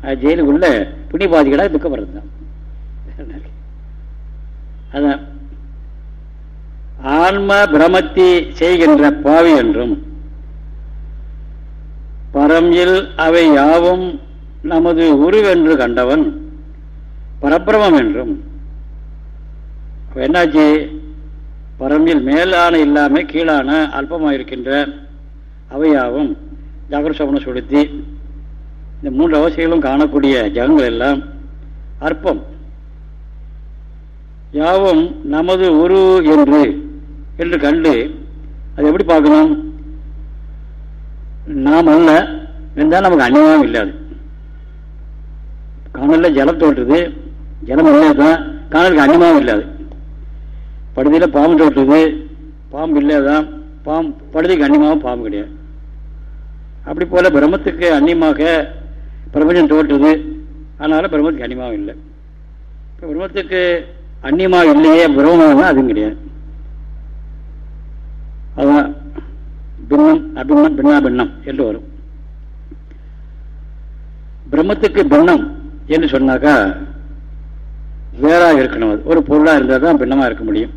அது ஜெயிலுக்குள்ள புண்ணியபாதிகளாக துக்கப்படுறது தான் அதான். ஆன்ம பிரமத்தி செய்கின்ற பாவி என்றும் பரம்பில் அவை யாவும் நமது உருவென்று கண்டவன் பரபிரமம் என்றும். என்னாச்சு? பரம்பில் மேலான இல்லாம கீழான அல்பமாயிருக்கின்ற அவையாவும் ஜாகரசோபனை சுடுத்தி இந்த மூன்று அவசியங்களும் காணக்கூடிய ஜகங்கள் எல்லாம் அற்பம். யாவும் நமது உரு என்று என்று கண்டு அது எப்படி பார்க்கணும்? நாம் அல்ல இருந்தால் நமக்கு அந்நியமும் இல்லாது. காணல ஜலம் தோற்றுது ஜலம் இல்லைதான் காணலுக்கு அந்நியமாகவும் இல்லாது. படுதியில் பாம்பு தோற்றுது பாம்பு இல்லைதான் பாம்பு படுதிக்கு அந்நியமாகவும் பாம்பு கிடையாது. அப்படி போல பிரம்மத்துக்கு அந்நியமாக பிரபஞ்சம் தோற்றுது அதனால பிரம்மத்துக்கு அந்நியமாகவும் இல்லை. இப்போ பிரம்மத்துக்கு அந்நியமாக இல்லையே பிரம்மமாக அதுவும் கிடையாது. அதான் பின்னம் அபின்னம் பின்னா பின்னம் என்று வரும் பிரம்மத்துக்கு பின்னம் என்று சொன்னாக்கா வேறாக இருக்கணும் அது ஒரு பொருளாக இருந்தால் தான் பின்னமாக இருக்க முடியும்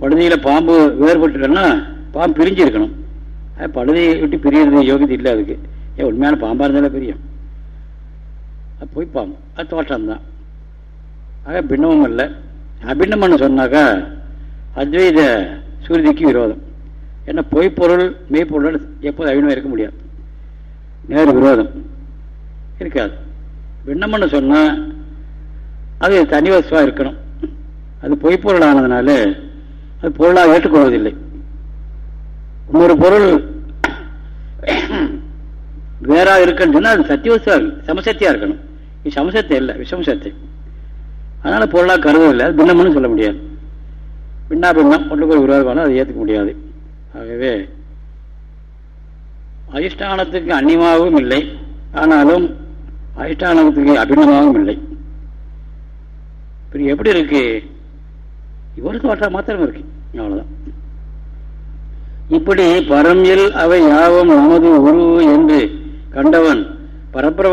படுதியில் பாம்பு வேறுபட்டுட்டோம்னா பாம்பு பிரிஞ்சு இருக்கணும் அது படுதியை விட்டு பிரியறது யோகியது இல்லை அதுக்கு ஏன் உண்மையான பாம்பாக இருந்தாலே பிரியும் அது போய் பாம்பு அது தோற்றம் தான் ஆக பின்னமும் இல்லை அபின்னம்னு சொன்னாக்கா அத்வைத சுருதிக்கு விரோதம். ஏன்னா பொய்ப்பொருள் மெய்ப்பொருள் எப்போது அவினமாக இருக்க முடியாது. நேரு விரோதம். இருக்காது. பின்னம்னு சொன்னால் அது தனி வசுவாக இருக்கணும். அது பொய்ப்பொருள் ஆனதுனால அது பொருளாக ஏற்றுக்கொள்வதில்லை. இன்னொரு பொருள் வேறாக இருக்குன்னு சொன்னால் அது சத்தியவசம் சமசத்தியாக இருக்கணும். இது சமசத்தியம் இல்லை விஷமசத்தியம் அதனால் பொருளாக கருதவில்லை. அது பின்னம்னு சொல்ல முடியாது. பின்னா பின்னம் ஒன்றுக்கு ஒரு உருவாக்கம் அதை ஏற்றுக்க முடியாது. ஆகவே அதிஷ்டானத்துக்கு அந்நியமாகவும் இல்லை. ஆனாலும் அதிஷ்டானத்துக்கு அபிநமாகவும் இல்லை. இப்போ எப்படி இருக்கு? இவருக்கு வட்டா மாத்திரம் இருக்கு. அவ்வளோதான் இப்படி பரமில் அவை யாவும் நமது உரு என்று கண்டவன் பரப்பிரவன்